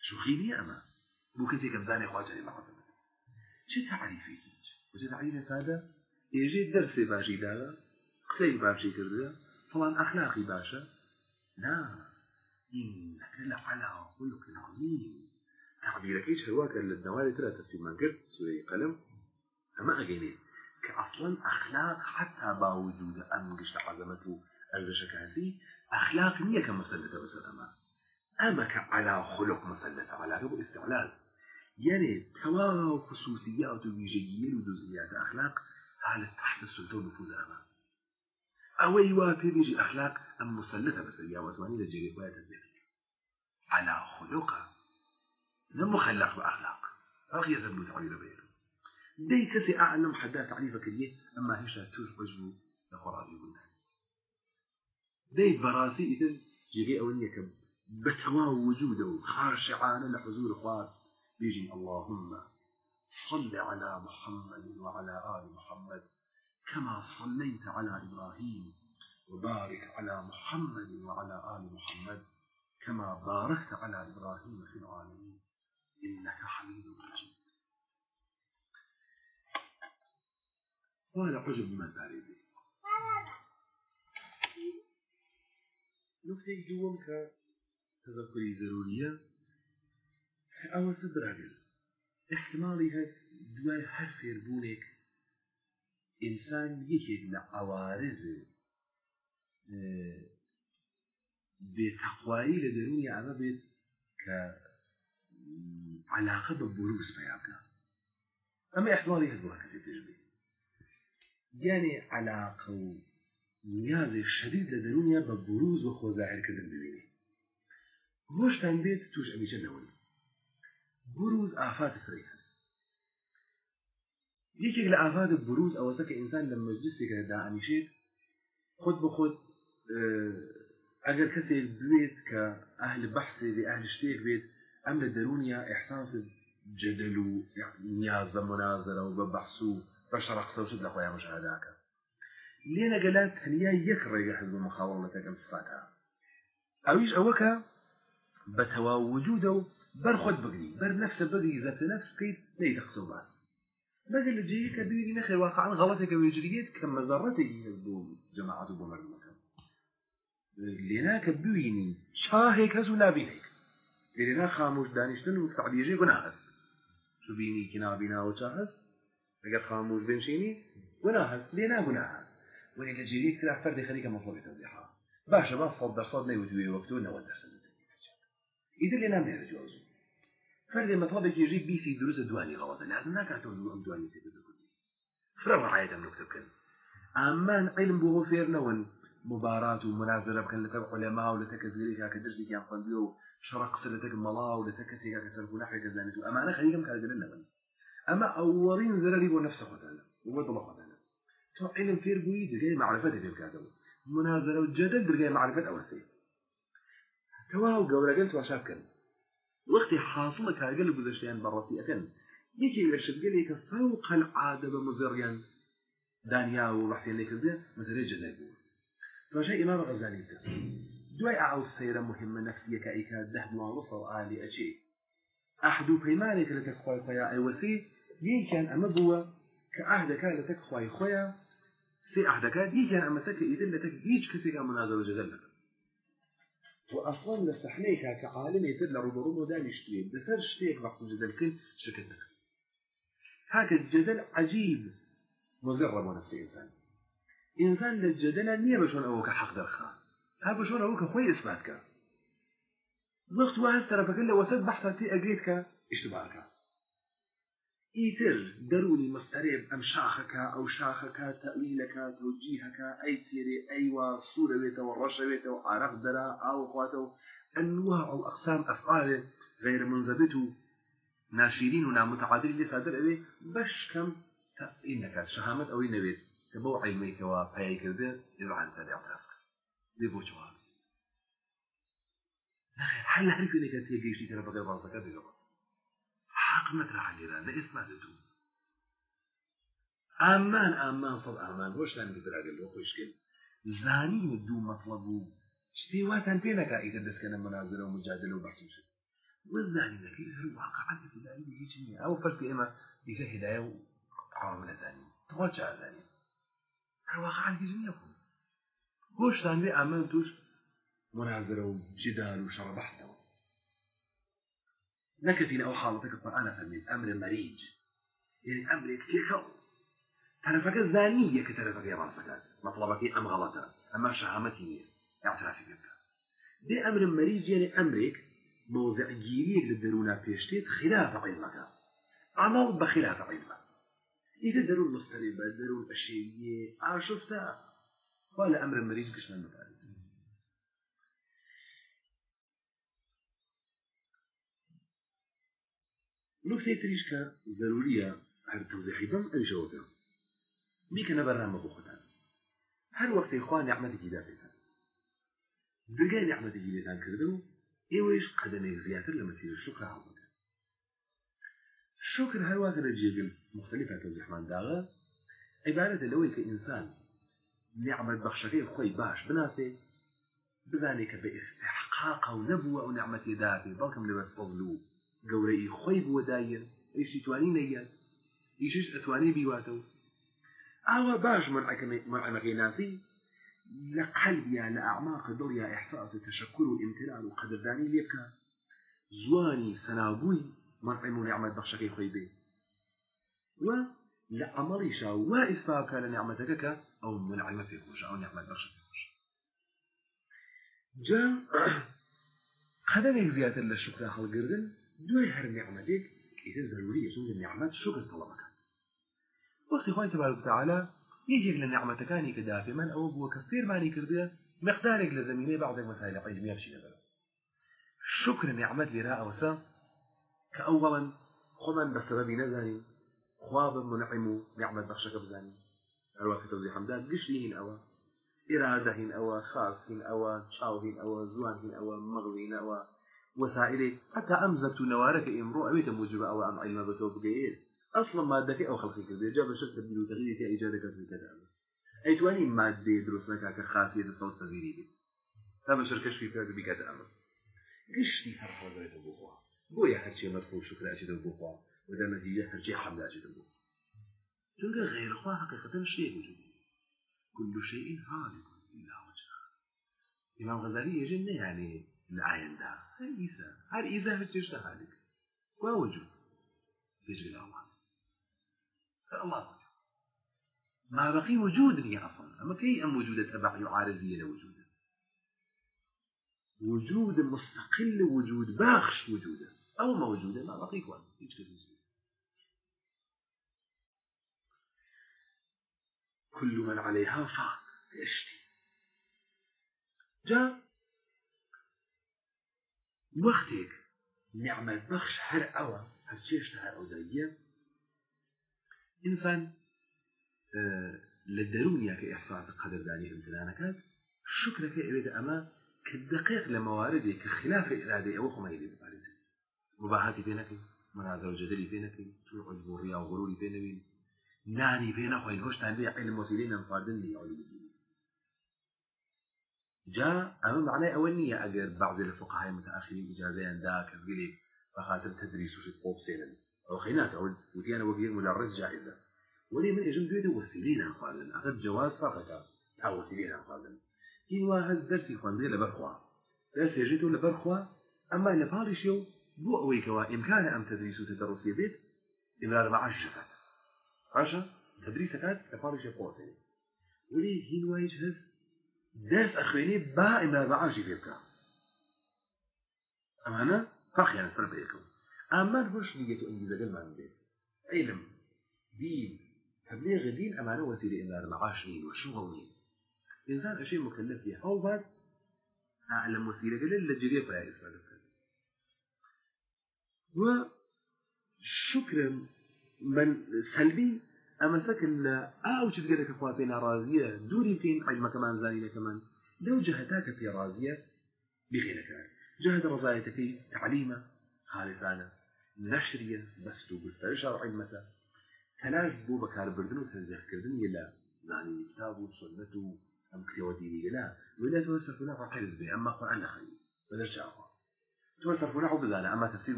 شو خيني أما. بو كسي كم زاني خواجة لما عظمت چه تعريفي هيج وچه تعريفي سادة؟ يجي درسي باشي دالا قسي باشي كرده فلان أخلاقي باشا لا إنك لعلى خلق عظيم. تعبيرك إيش هواك الدوالي ترى تفسير ما قلت سوري قلم. أما أجيني. كأصلا أخلاق حتى باوجود أم قشت عظمته أرزشك هسي أخلاق نية كمسلة بس أما أما على خلق مسلط على هو استعلاء يعني توا خصوصيات ويجيين وجزئيات أخلاق هذا تحت السلطان نفوذ أما أو يوافي بيجي أخلاق أم مسلطة بس يا وتواني لجري ويا تزيد على خلق لم مخلق بأخلاق. أخي يزمن تعليل بيت. دي كسي أعلم حدا تعريفك ليه أما هشا توش وجهه لقرآن يقول دي براسي إذن جري أو إنك بتواو وجوده خاشعان لحضور خوار بيجي اللهم صل على محمد وعلى آل محمد. كما صليت على إبراهيم وبارك على محمد وعلى آل محمد كما باركت على إبراهيم في العالمين. إنك حميد مجيد. قال عجب من بارزي نكتة دوم تذكري ضرورية أو سبراجل احتمالي هست دوای هەر فێربوونێک ئینسان یەکێک لە ئەوارز بێتەخوایی لە دەرونی ئەمە بێت کە علاقە بە بروز پیاکە ئەمە احتمالی هەست بۆ کەسی پێش بێت یانێ علاقە و نیازێک شەدید لە توش ئەمیشە نەوەن بروز فری هەست یەکێک لە ئافات بروز ئەوەسە کە ئینسان لە مەجلسێکە دائمیشێت خود بە خۆت ئەگەر کەسێک بوێت کە ئەهل بەحسێ لێ ئەهل شتێک بێت ئەم لە دەرونیا ئەحساس جدل و نیاز بە منازرە و بە بەحس و بە شەڕقسە و شت لە خۆیان مشاهداکە لێ نەگەلات تەنیا یەک ڕێگە حزب مخاوەڵەتەکەم سفاتە ئەویش ئەوەکە بە تەواو وجودە و بەر خۆت بگری بەر نەفسە بگری زەتە نەفس بکەیت نەی دەخسە و باس. جێی کە دووری نەخێ واقعا غەڵەتێکە وێژریت کە مەزەڕەتێکی هەست بۆ جەماعەت و بۆ مردمەکە لێنا کە ببینی شاهێک هەست و نابینێک لێنا خاموش دانیشتن و سعبیێژی گونا هەست تو بینی کی نابیناوە چا هەست ئەگەر خاموش بنشینی گونا هەست لێنا گونا هەست ولی لە جێری کرا فەردی خەریکە مەطلبی تەوزیحا باشە با صد دەرصد نەیوتوێ وەکتۆ نەوە دەرسە ئیتر لێ نامێنێت جوازو. فەردی مەطلبێکی ژی بیسی دروستە دوانی غەڵەتە لازم ناکاتەوە دوو ئەم دوانی تێگەزە کوردی فرە ڕعایەتم نکتە بکەن ئامان علم بۆ فێر نەون مبارات و منازرە بکەن لە تەبع علەما و لە تەکە زیرێکا کە دەستێکیان خوێندووە و شەڕە قسە لە تەک مەڵا و لە تە کەسێکا کە سەر گوناحێک دەزانێت و ئەمانە خەریکم کارگرن نەبن ئەمە ئەوەڵین زەرری بۆ نفسە خۆتانە وبۆ دڵە خۆتانە تۆ علم فێر بووی دەگەی معرفەت دەبێ بکاتەوە منازرە و جەدەل درگای معرفەت ئەوەسەی تەواو گەورەگەل تواشا بکەن وەختی حاصلە کارگەل و گزەشتیان بەڕاستی ئەەکەن یەکی لە شتگەلێکە فەوق العادە بە مزەڕیان دانیا و بەحسیان لێکردێ مەزەرێ جەدای بوو. تواشای ئیمام غەزالی بکە دوای ئاو سەیرە مهمە نەفسیەکە ئیکا دەه دوانڕسە و ئالی ئەچێ ئەحد و پەیمانێک لە تەک خۆی خۆیان ئەیوەسی یەکیان ئەمە بووە کە ئاهدەکە لە تەک خۆی خۆیان سێ ئاهدەکات یەکیان ئەمەسە کە ئیدن لە تەک وأصلا لسحنيك كعالم يتر لربرو مدان يشتري بسر شتيك وقت الجدل كل شكتك هذا الجدل عجيب. مزر ونفس إنسان. إنسان للجدل نية بشون أوك حق درخا ها بشون أوك خوي إثباتك. وقت واحد طرفك إلا وسد بحثتي أجريتك اشتباهك ئیتر دەرونی مەستەرێب ئەم شاخەکە ئەو شاخەکە تەویلەکە توجیهەکە ئەی تێرێ ئەیوا سوورەوێتەوە ڕەشەوێتەوە عراق دەرا ئاو خواتەوە ئەنواع ئەو ئەقسام ئەفعالێ غير منضبط و ناشرين ونامتعادل اللي صادر أبي. باش كم؟ إنك شهامة أو النبي كبو علميك وفاي كذا إذا عن تابع طرفك دي بو جواب نخير حل هل في نكتة جيشي ترى بقى راسك بجواب حق لنا لا اسمع لتو أمان أمان صد أمان. وش لأن قدر أقول له خوش كل زاني بدو مطلبو شتي واتن بينك إذا دس كان منازلة ومجادلة وبحث وشد والزاني ذاك يظهر واقعا في ذلك هيك أو فرق إما إذا هداية عوامل ثانية تواجه ثانية الواقع في جميع يكون وش ثاني أمان توش منازلة وجدال وشر بحث نكفي أو حالتك القرآن فرميت أمر مريج. يعني أمر كثير خو تعرفك الزانية كتعرفك يا راسك مطلبك أم غلطة؟ أما شهامتي اعترافي بك. دي أمر مريج يعني أمرك موضع جيريك للدرونا بيشتيت خلاف علمك عمل بخلاف علمك إذا درون مستربة درون أشياء عاشفتا ولا أمر مريج كشنا المفعل نکته تریش که ضروریه هر توضیحی بم ئەوی شەوەکە بیکەنە بەرنامە بۆ خۆتان هەر وەختی خوا نعمەتێکی داپێتان دگای نعمەتێکی لێتان کردن و ئێوەش قەدەمێک زیاتر لە مەسیر شکر هەڵبکەن شکر هەروواکە لە جێگل مختلفە تەوزیحمان داغە عیبارەتە لەوەی کە ئینسان نعمەت بەخشەکەی خۆی باش بناسێ بزانێت کە بە ئستحقاق و نەبووە ئەو نعمەتی داپێ بەڵکم لەبەر فەضل و گەورەی خۆی بووە دایر ئیشی توانی نەیان ئیشش ئەتوانی بیواتەوە ئاوا باش منعمەکەی ناسی لە قەلبیا لە ئەعماق دڵیا ئەحساس تشکر و امتنان و قەدردانی لێ بکە زوانی سەنابووی منعم و نعمەت بەخشەکەی خۆی بێ. و عملیشا وا ئیسفاکە لە نعمەتەکە ئەو منعمە پێ خۆش ئەو نعمەت بەخش خۆش. جا زیاتر لە شکرا هەڵگردن هەر نعمەتێک ئیتر ضروریە چونکە نعمەت شکر تەڵەبەکە وەختی خۆی تبارك وتعالى یەکێک لە نعمەتەکانی کە دافێمان ئەوە بووە کە فێرمانی کردە مقدارێک لە زمینەی بعضێک مەسایل علمیە بشی لەبەر شکر نعمەت لێرا ئەوسە کە ئەوڵەن خۆمان بە سەبەبی نەزانین خوا بە منعم و نعمەت بەخشەکە بزانین هەروەکە تەوزی حەمدا گشتی هین ئەوە ئێرادە هین ئەوە خاص هین ئەوە چاو هین وسائلي. حتى أمزت نوارك إمرو أبيت موجب أو أم علم بتوب جيد. أصلا مادة أو خلقك كذا جاب شرط تبديل وتغيير في إيجادك في كذا أي تواني مادة دروس لك كخاصية الصوت تغييري هذا شركش في فعل بكذا أمر في فرق وزارة أبوها بويا شيء مدخول شكر أشيد أبوها وده نتيجة هر شيء حمد أشيد أبوها تلقى غير أخوة حقيقة شيء وجود كل شيء هالك إلا وجهه. إمام غزالي يجن يعني العين ده هل إيسا هل إيسا في تشتغل لك ووجود تجري الأمر الله. ما بقي وجود هي أصلا أما كي أم وجود تبع يعارضية لوجوده وجود. مستقل وجود باخش وجوده أو موجوده ما بقي كوان كل من عليها فان اشتي جاء وقتك نعمة بخش هر هالشيش هر أو داية إنسان آه للدرونيا كإحساس قدر داني امتنانك شكرك إذا أما كالدقيق لموارد كخلاف إرادة أو خميلي ببارزة مباهاتي بينك مناظر وجدلي بينك تون عجب ورياء وغروري بينك نانی پێ نەخۆین هۆشتان لێ علم وسیلەی نەمخواردن دی علوم جا ئەمە معنای ئەوە نییە ئەگەر بعض الفقهاء متأخرين إجازة دا كذلك فخاطر تدريس وش القوب سيلا أو خينات أو وتيانا وبير مدرس جائزة ولي من إجن دويد وسيلين خالدن أخذ جواز فقط أو وسيلين خالدن إن واحد درسي خواندي لبرخوا. درس يجيتو لبرخوا. أما اللي بارشيو بو أويكوا إمكان أم تدريس وتدرس يبيت إمرار معاش شفات عشا تدريسك لبارشي قوسي ولي هين وايج هز درس أخويني با إما بعاشي فيبكا أما أنا؟ فاخي أنا سنة بيكم أما نهوش نية إنجيزة قل ما نبيت علم دين تبليغ دين أمانة وسيلة إلا المعاش نين وشغل نين إنسان أشياء مكلف أو بعد أعلم وسيلة قل لجريه فيها إسماعيل وشكرا من سلبي ئەمە سەکن لە ئاو چگەرێکە خوا پێ ناڕازیە دووری بکەین حجمەکەمان زانینەکەمان لەو جهتاکە پێڕازیە بخێنەکان جهد ڕزایەتەکەی تعلیمە خالصانە نەشریە بەست و گستەر شەڕعی مەسە تەلاش بۆ بەکاربردن و تەنزیحکردن لە زانینی کتاب و سنت و ئەم کتێوە دینی لە ولا تۆ سەرفنا حرز بێ ئەمما قورآن نەخەنی بەدەرچاوە تۆ سەرفنا حو بزانە ئەمما تفسير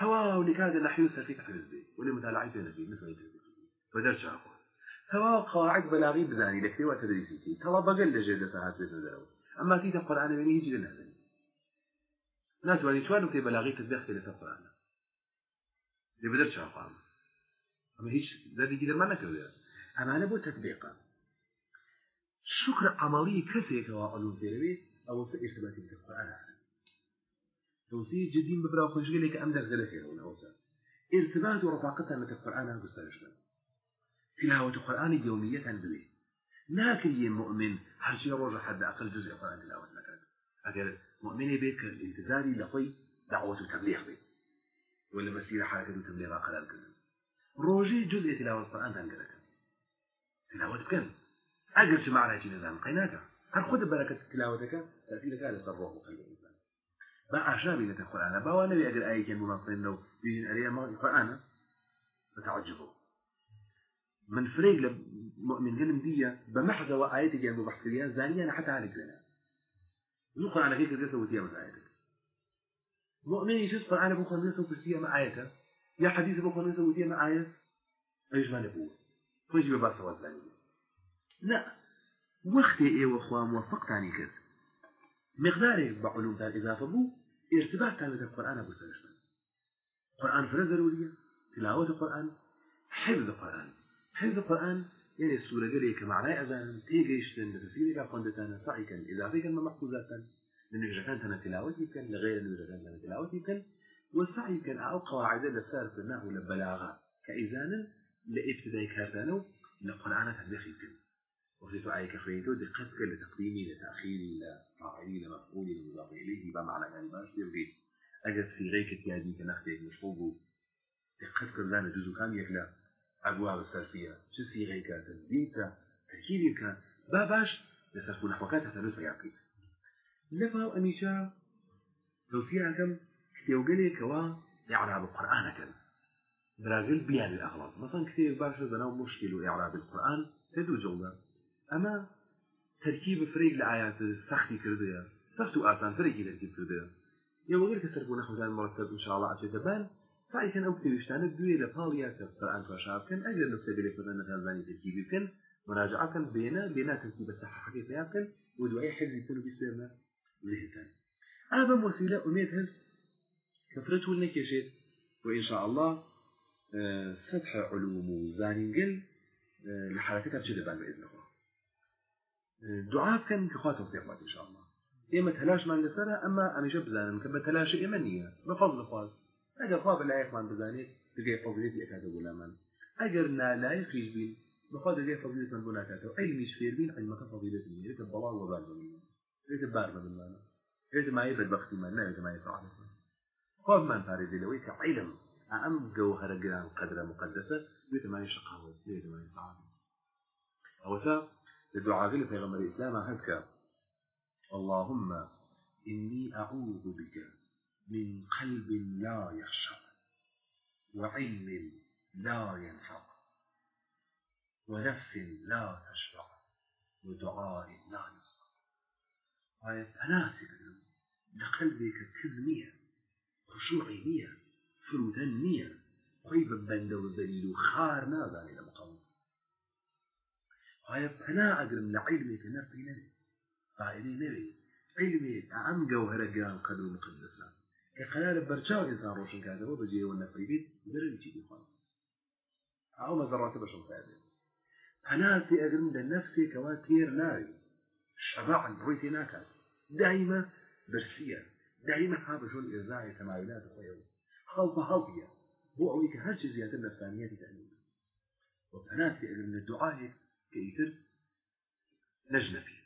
متعلق مەکە هوا لكاد نحيو سفيك حفظي واللي متابعي في نبي مثل بدرش أقول هوا قواعد بلاغي بزاني لكتي وتدريسي تلا بقل لجل ساعات بيت ندرو أما تيجي القرآن بني يجي للنازل ناس واني شوان في بلاغي تدخل في القرآن اللي بدرش أقول. أما هيش ذا يجي ما نكره أما أنا بو تطبيقا. شكر عملي كسيك وعلوم تيربي أو سئر ثباتي في توصيه جدين ببرا وخنشغي لك أم دخل فيها ولا أوسع ارتباط ورفاقتها مثل القرآن قسترشنا تلاوة القرآن يومية دوي ناكل مؤمن هرشي روجة حد أقل جزء القرآن تلاوة لكن أجل مؤمن بيك انتظاري لقي دعوة تبليغ بي ولا مسيرة حركة تبليغ أقل كذا روجي جزء تلاوة القرآن تنقلك تلاوة كم أجل شمعنا هيك نظام قيناك هل خذ بركة تلاوتك تأتي لك على الروح وقلب عشابي لك القرآن با وأنا بيأجل آية كان بما قلن لو بيجين عليها ما القرآن فتعجبوا من فريق لمؤمن قلم دي بمحزة وآياتي جانب بحث كريا زانية حتى عليك لنا القرآن كيف كذا سوتيها من آياتك مؤمن يجلس القرآن بوخا نسو كرسيها مع آياته يا حديث بوخا نسو وديها مع آيات إيش ما نبوه فيجي ببعض سوات ثانية لا وقت إيه واخوة موفق تاني كذا مقداري بعلوم تان إضافة بو. ارتباط تان القرآن أبو سرشنا القرآن فرز ضرورية تلاوة القرآن حفظ القرآن. حفظ القرآن يعني السورة قال كمعنى أذان تيجيشتن لتسيرك قندتان صحي كان إضافة كان محفوظات لأنه إذا كانت أنا تلاوتي كان لغير إذا كانت أنا تلاوتي كان والسعي كان أو قواعد لسار في النحو لبلاغة. كإذانا لإبتداء كارتانو لقرآن تدخل كان وفي آية كفيته دقتك لتقديمي لتأخيري لفاعلي لمفعولي لمضاف إليه بمعنى يعني ما به أجد صيغيك تيادي كنختك مشفوق دقتك لا نجوز كان يكلا أبواب السلفية شو صيغيك تنزيلك تأكيدك باباش لسرفو نحوكات تنوز يعقيد. لفاو أميشا. كم كتيوغلي كوا إعراب القرآن كان. براغل بيان الأغلاط. مثلا كتير باشا زناو مشكل إعراب القرآن. تدو جولة لآيات سختي كردية سخت وآسان فريقي تركيب كردية يوم غير كسر بنا خمسان مرتب إن شاء الله عشان تبان سعي كان أوكتي وشتانك دوية لفاليا كفران توشاب كان أجل نكتب لك مثلا مثلا زاني تركيبي كان مراجعة بينا بينا تركيب الصحة حقيقة كان ودوائي حفظ يكونوا بيسويرنا وليه تاني أهم وسيلة أميت هز كفرته لك يا شيء وإن شاء الله فتح علوم وزاني قل لحالتك بشدة بان بإذن الله دعاء كان كخوات وثيق إن شاء الله. إما تلاش من لسرة أما أنا شب زانم كم تلاش إما نية بفضل خواز أجر خواب لا يخمان بزاني تجي فضليتي أكاد ولا من. أجر نا لا يخرج بين بفضل جي فضيلة من بنا كاتو. أي مش فير بين علمك فضيلة من ريت الضلال وبال من ريت البار من المعنى ريت ما يبد بختي من لا ريت ما يفعل خواب من فارزي لويك علم. في غمر الإسلام هذكا اللهم إني أعوذ بك من قلب لا يخشع وعلم لا ينفع ونفس لا تشبع ودعاء لا يسمع هاي تناسك لقلبك كزنية خشوعي نية فروتا نية. خيبا بند ودليل خار نازل هاي فنا أقرم لعلمك نفسي نبي فائدة نبي. علمي أعم جوهر جان قدر مقدسة خلال برشاو إنسان روشن كاتبه بجيه والنفري بيت درن شيء يخوان. أو مزرعة بشر فائدة أنا في أجرم ده نفسي كواتير ناري. شبعا رويتي ناكاد. دائما برسية دائما حابة شون إرزاعي تمايلات وخيو خلطة هلطية. هو أويك زيادة النفسانية تأمين. وأنا في أجرم الدعاء كيتر نجنة فيه.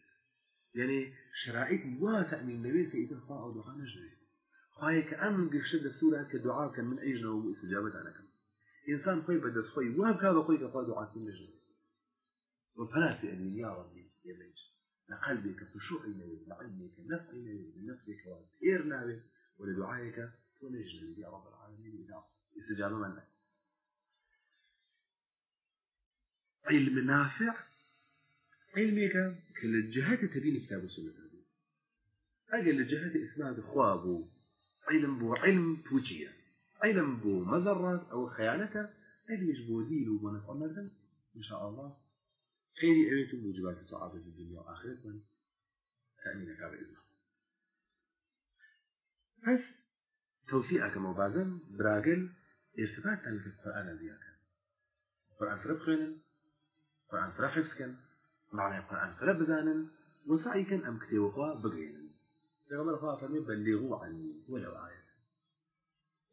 يعني شرائط واسع من النبي كيتر خاء ودعاء نجنة خاية كأن قشد السورة كدعاء كان من أجنة واستجابة أنا كم. إنسان خوي بدس خوي وهب هذا خوي كفا دعاء في نجنة وفلا في أن يا ربي يا بيج لقلبك خشوع إليه لعلمك نفع إليه لنفسك وإير نابه ولدعائك ونجل يا رب العالمين إذا استجابة منك علم نافع. علمك كل الجهات تبين كتاب السنة. هذه أجل الجهات إسناد خواب علم بو علم توجيه. علم بو مزرات أو خيالك. أجلش بو ديل ونفع مردن إن شاء الله. خيري أبيتم موجبات سعادة الدنيا وآخرة. تأمينك بإذن بس توسيعك موبازن براجل ارتباط تلك القرآن زيادة القرآن فرب خينن القرآن فرب حفظكن معنى القرآن فرب بزانن وسعيكن أم كتوقوا بقينن لغم الله فرمي بلغوا عني ولو آية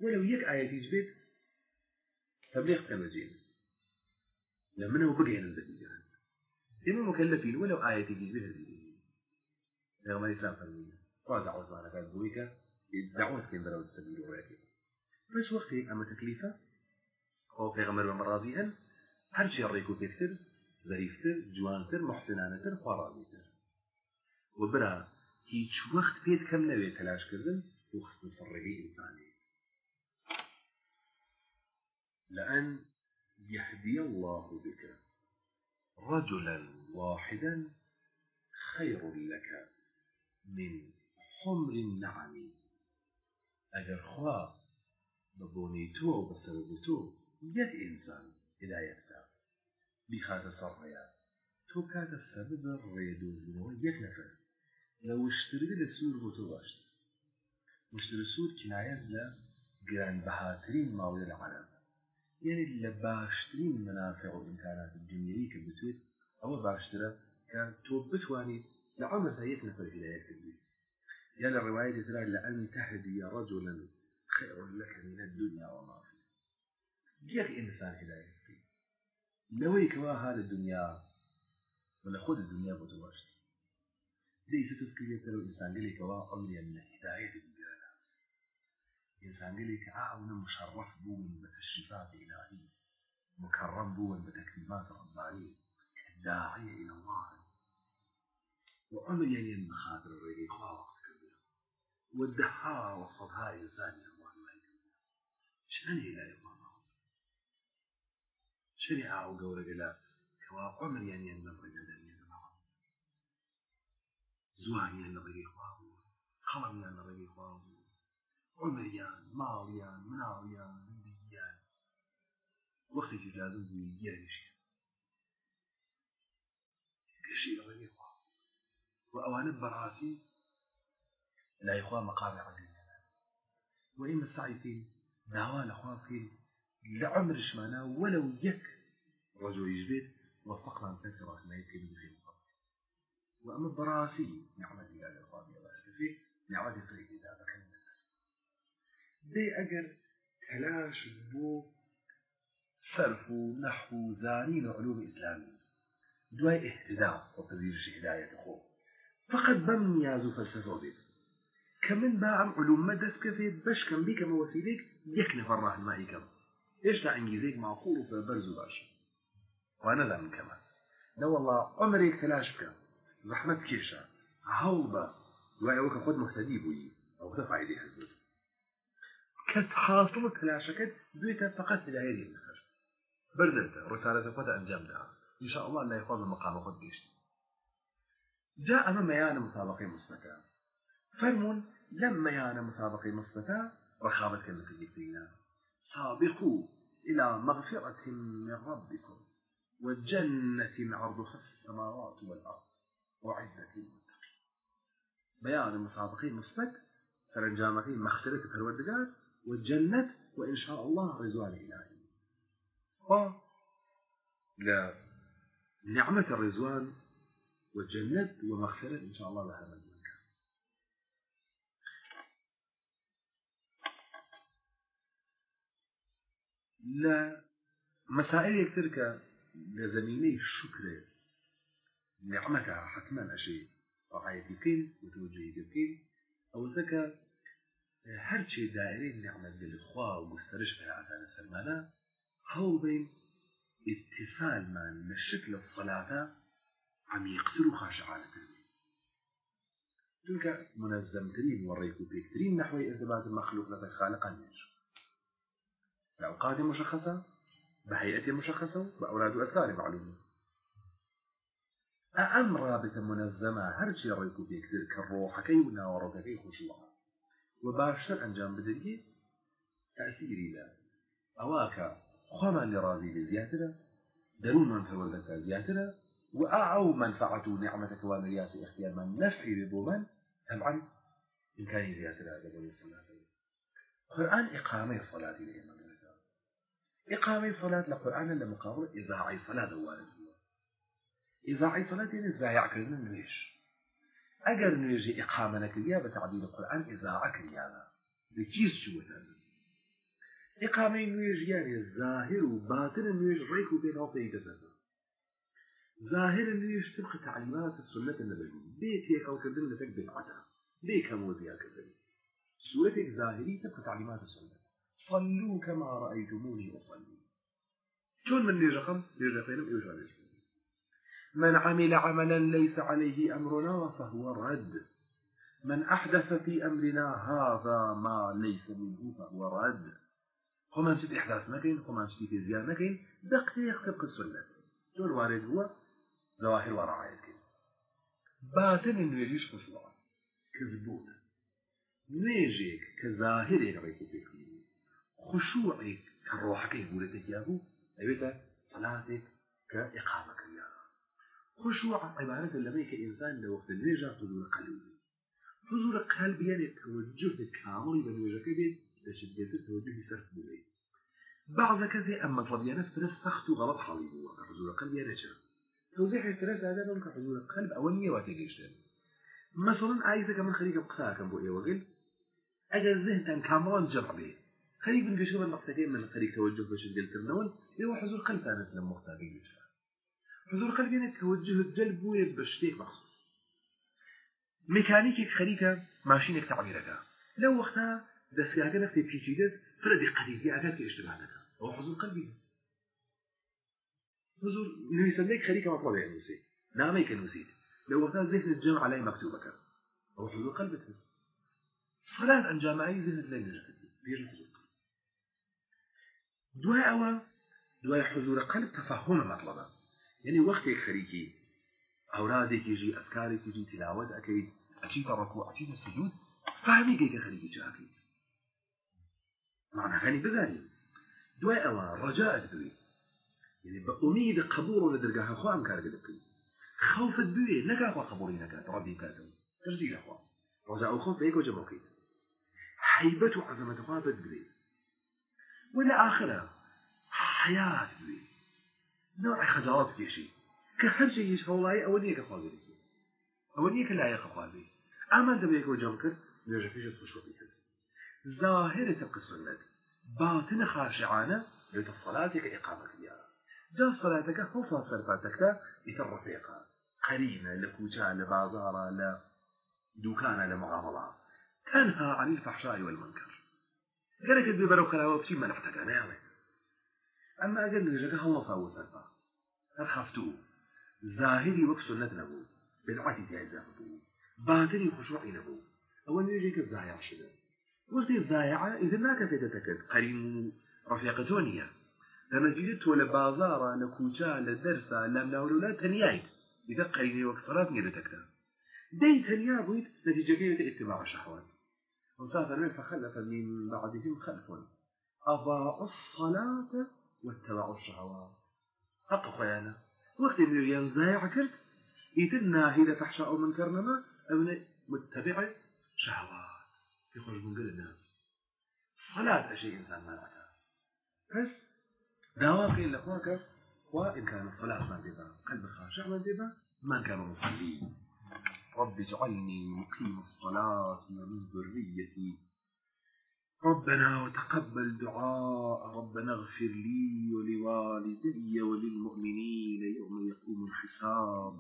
ولو يك آية يجبت تبليغ تمجين لمنه بقينن بديجان إما مكلفين ولو آية تجي بها الدين لغم الإسلام فرمي وضع عثمان كان بويك دعوة كين برو السبيل وراكي بس وقتي أما تكليفة أو في غمر بمراضيهن هر شيء ريكو كثير ظريفتر جوانتر محسنانتر خوارابيتر وبرا هیچ وقت پێت کەم نەوێت تەلاشکردن و خستن سەرڕێگەی ئینسانی. لأن يهدي الله بك. رجلا واحدا خير لك من حمر النعم. أجر خوا ببونيتو وبسببتو يك إنسان بخات صريا تو كات السبب الريدوزنو يك نفر. لو اشتري للسور بوتواشت مشتري السور كناية لا جران بهاترين ماوي العالم. يعني لباشترين منافع وإمكانات الدنيوية كبتويت أو باشترى كان تو بتواني لعمر هيك نفر هداية كبير يا الرواية ترى لأن تهدي رجلا خير لك من الدنيا وما فيها جيك إنسان هداية. فيه لو يكوا هذا الدنيا ولا خذ الدنيا بتواشت ليس تذكر ترى إنسان قال لك وأمري من هداية الدنيا إنسان قال لك أعون مشرف بون بتشريفات إلهية مكرم بون بتكريمات ربانية الداعية إلى الله. وأمر يعني المخاطر الرجل خالص كبير والدهاء والصدهاء إنسان إلى الله يكبر شنو إلى الله شريعة وقول إلى كوا أمر يعني النظر إلى زواني أن رجل خواه خلم أن رجل خواه عمريان ماليان مناويان زندگيان وقت جلازم بوي جيرش كشي لرجل خواه وأوانت براسي لا يخوى مقام عزيز وإما السعي في ناوان أخوان في لعمر شمانا ولو يك رجل يجبت وفقنا تكره ما يمكن به الصبر وأما البراسي نعمة الله الإخواني الله كفي نعمة فريق إذا بكن دي أجر تلاش بو صرف نحو زانين علوم إسلامي. دواي اهتداء وتدريج هداية أخوه فقط بم يازو فلسفة بيت كمن باعم علوم مدس كفي باش كم بيك موسيليك يك نفر راه المائي كم إيش لا انجيزيك معقول فبرزو باش وأنا لا من كمان. لا والله عمري تلاش بك زحمت كيشا هوبا وعيوك خد مهتدي بوي. أو تفع يدي حزبت كت حاصل تلاشكت دويتا فقط هداية دي النخر بردلت رسالة فتا أنجام دها إن شاء الله لا يخوض المقام خد بيشت جاء أمام يانا مسابقة مثبتة فرمون لما يانا مسابقة مثبتة رخابة كلمة الجبتين سابقوا إلى مغفرة من ربكم وجنة عرضها السماوات والأرض وعدة للمتقين. بيان المسابقة مثبت سرنجامة مغفرة الوردقات والجنة وإن شاء الله رزوان إلهي. و لا نعمة الرزوان والجنة ومغفرة إن شاء الله لها. مسائل يكترك لزميني الشكر نعمتها حتما أشي رعاية كل وتوجهي كل أو ذكا هر شيء دائري نعمة للإخوة ومسترش بها عسان السلمانة هو بين اتصال من الشكل الصلاة عميقتر وخاشعانة تلك منظمترين وريكو بيكترين نحو إثبات المخلوق لك خالقا ينشو بأوقات مشخصة بهيئة مشخصة بأولاد وأسرار معلومة. أأم رابطة منظمة هرشي ريكو بيكتر كالروحكي وناورتكي خشوعا وباشتر أنجام بدري تأثيري لا. أواك خما اللي راضي بزيادة درون من فولدك زيادة وأعو منفعة نعمتك ومرياس اختيار من نفعي ببومن طبعا إمكانية زيادة هذا الصلاة قرآن إقامة الصلاة لهم إقامة صلاة القرآن لما قابل إذاعي صلاة وارد إذاعي صلاة يعني إذاعي كرنا نويش. أجر نويجي إقامة نكريا بتعديل القرآن إذاعة كريانا بكيس شو هذا إقامة نويج يعني الظاهر وباطن نويج ريك وبين وقتي تسنى ظاهر نويج تبقى تعليمات السنة النبوية بيت هيك أو كردن لتك بدعتها بيك موزيا كردن سورتك ظاهري تبقى تعليمات السنة. صلوا كما رأيتموني أصلي شون من نجخم نجخينم إيش من عمل عملا ليس عليه أمرنا فهو رد. من أحدث في أمرنا هذا ما ليس منه فهو رد. خمان شد إحداث مكين خمان شد في زيادة مكين دقيق طبق السنة. شو الوارد هو؟ ظواهر ورعاية باطن إنه يجيش خشوع كذبون نيجيك كظاهر غيكو فيكم خشوعك كروحك يقول لك ياهو أبيتا صلاتك كإقامة كريانا خشوع عبارة لما كإنسان لو وقت النجا حضور قلبي حضور قلبي يعني توجه كامل بنوجه كبير لشدة توجه سرف بولي بعض كذا أما طبيعنا فرس سخت وغلط حالي هو. قلبي يعني شا توزيع الفرس هذا من كحضور القلب أولية واتيجيش مثلا عايزة كمان خليك بقصاها كم بقى وقل أجل ذهن كامران جمع به خليك من قشوب النقطتين من خليك توجه باش قلت النون هو حضور قلب أنا سلم مختارين. حضور قلب يعني توجه الجلب ويبشتيك مخصوص. ميكانيكي خليك ماشينك تعبيرك لو وقتها دستگاه نفسي بيجيدت فردي قديدي أكاد في اشتباهك هو حضور قلبي حضور نويسندك خليك مطلب يعني نسي ناميك نسيت لو وقتها ذهن الجمع علي مكتوبك هو حضور قلبك صلاة أنجامعي ذهن لي نجد بيجي حضور. دوای ئەوە دوای حضور قلب تفهم مطلبە یعنی وەختێک خەریکی ئەورادێکیژی ئەسکارێکیژی تلاوت ئەەکەیت ئەچیتە ڕکو ئەچیتە سجود فهمی گەیکە خەریکی چاکەیت معناکانی بزانین. دوای ئەوە ڕجاءت بوێت يعني بأميد قبول لدرجة أم كارجة دكتور خوف الدوية نكا أخوة قبولي نكا ربي كاتم تجديد أخوة رجاء خوف بيك وجبوكيت حيبة عظمة أخوة بدري ولا آخرة. حياة بي. نوع خجالات كيشي كهر شيء يش هولاي أولية كخوالي أولية كلا يخوالي أما أنت بيك وجمكر نرجع فيش تخشوا فيك ظاهرة القسمة باطن خاشعانة ليت الصلاة كإقامة إياها جا صلاتك هو فرفاتك يترفيقها قرينة لكوجا لبازارة لدوكانة لمعاملة. تنهى عن الفحشاء والمنكر. قالك البيبر وخلاوة بشي ما نحتاج أنا أما أجل نجاك الله فهو سلفا أرخفتو ظاهري وقت سنة نبو بالعكس يا زافبو باطني خشوعي نبو أول يجيك الزايع شده وقت الزايعة إذا ما كفتتك قرين رفيقتونية لما جيت ولا بازارة لكوجا لدرسة لم نولولا تنيايت إذا قريني وقت صلاة نيرتكتا دي تنيا بويت نتيجة كيف اتباع الشهوات وسافر من فخلف من بعدهم خلف. أضاعوا الصلاة واتبعوا الشهوات حق خيانا وقت اللي ينزايع كرت. يتنا هيدا تحشاء من كرنما أبن متبع شهوات يخرج من قل الناس. صلاة أشيء إنسان ما لعتها بس اللي أخواك وإن كان الصلاة ما دبا قلب خاشع ما دبا ما كانوا مصلين. رب اجعلني مقيم الصلاة ومن ذريتي. ربنا وتقبل دعاء ربنا اغفر لي ولوالدي وللمؤمنين يوم يقوم الحساب.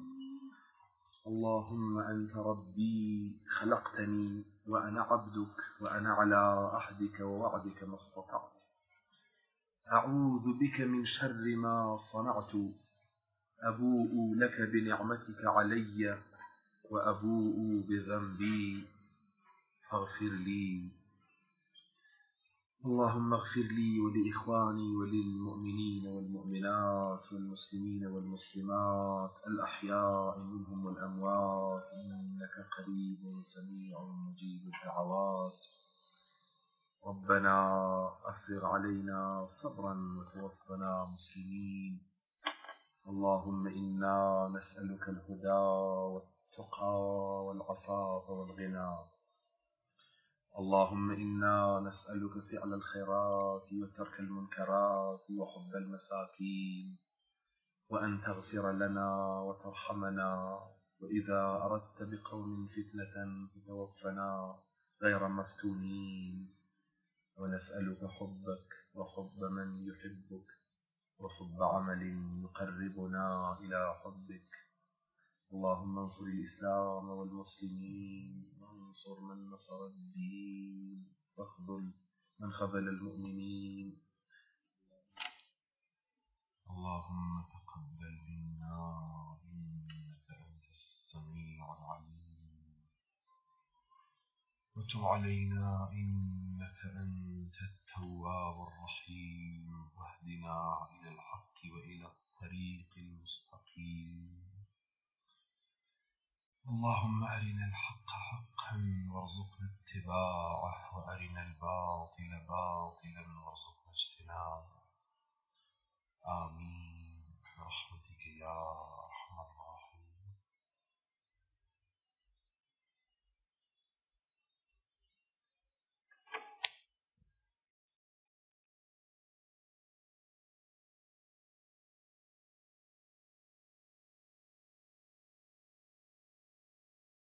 اللهم أنت ربي خلقتني وأنا عبدك وأنا على عهدك ووعدك ما استطعت. أعوذ بك من شر ما صنعت. أبوء لك بنعمتك علي. وأبوء بذنبي فاغفر لي. اللهم اغفر لي ولإخواني وللمؤمنين والمؤمنات والمسلمين والمسلمات الأحياء منهم والأموات. إنك قريب سميع مجيب الدعوات. ربنا أفرغ علينا صبرا وتوفنا مسلمين. اللهم إنا نسألك الهدى والتقى والعفاف والغنى. اللهم إنا نسألك فعل الخيرات وترك المنكرات وحب المساكين وأن تغفر لنا وترحمنا. وإذا أردت بقوم فتنة فتوفنا غير مفتونين. ونسألك حبك وحب من يحبك وحب عمل يقربنا إلى حبك. اللهم انصر الإسلام والمسلمين وانصر من نصر الدين واخذل من خذل المؤمنين. اللهم تقبل منا إنك أنت السميع العليم. وتب علينا إنك أنت التواب الرحيم. واهدنا إلى الحق وإلى الطريق المستقيم. اللهم أرنا الحق حقا وارزقنا اتباعه وأرنا الباطل باطلا وارزقنا اجتنابه. آمين. برحمتك يا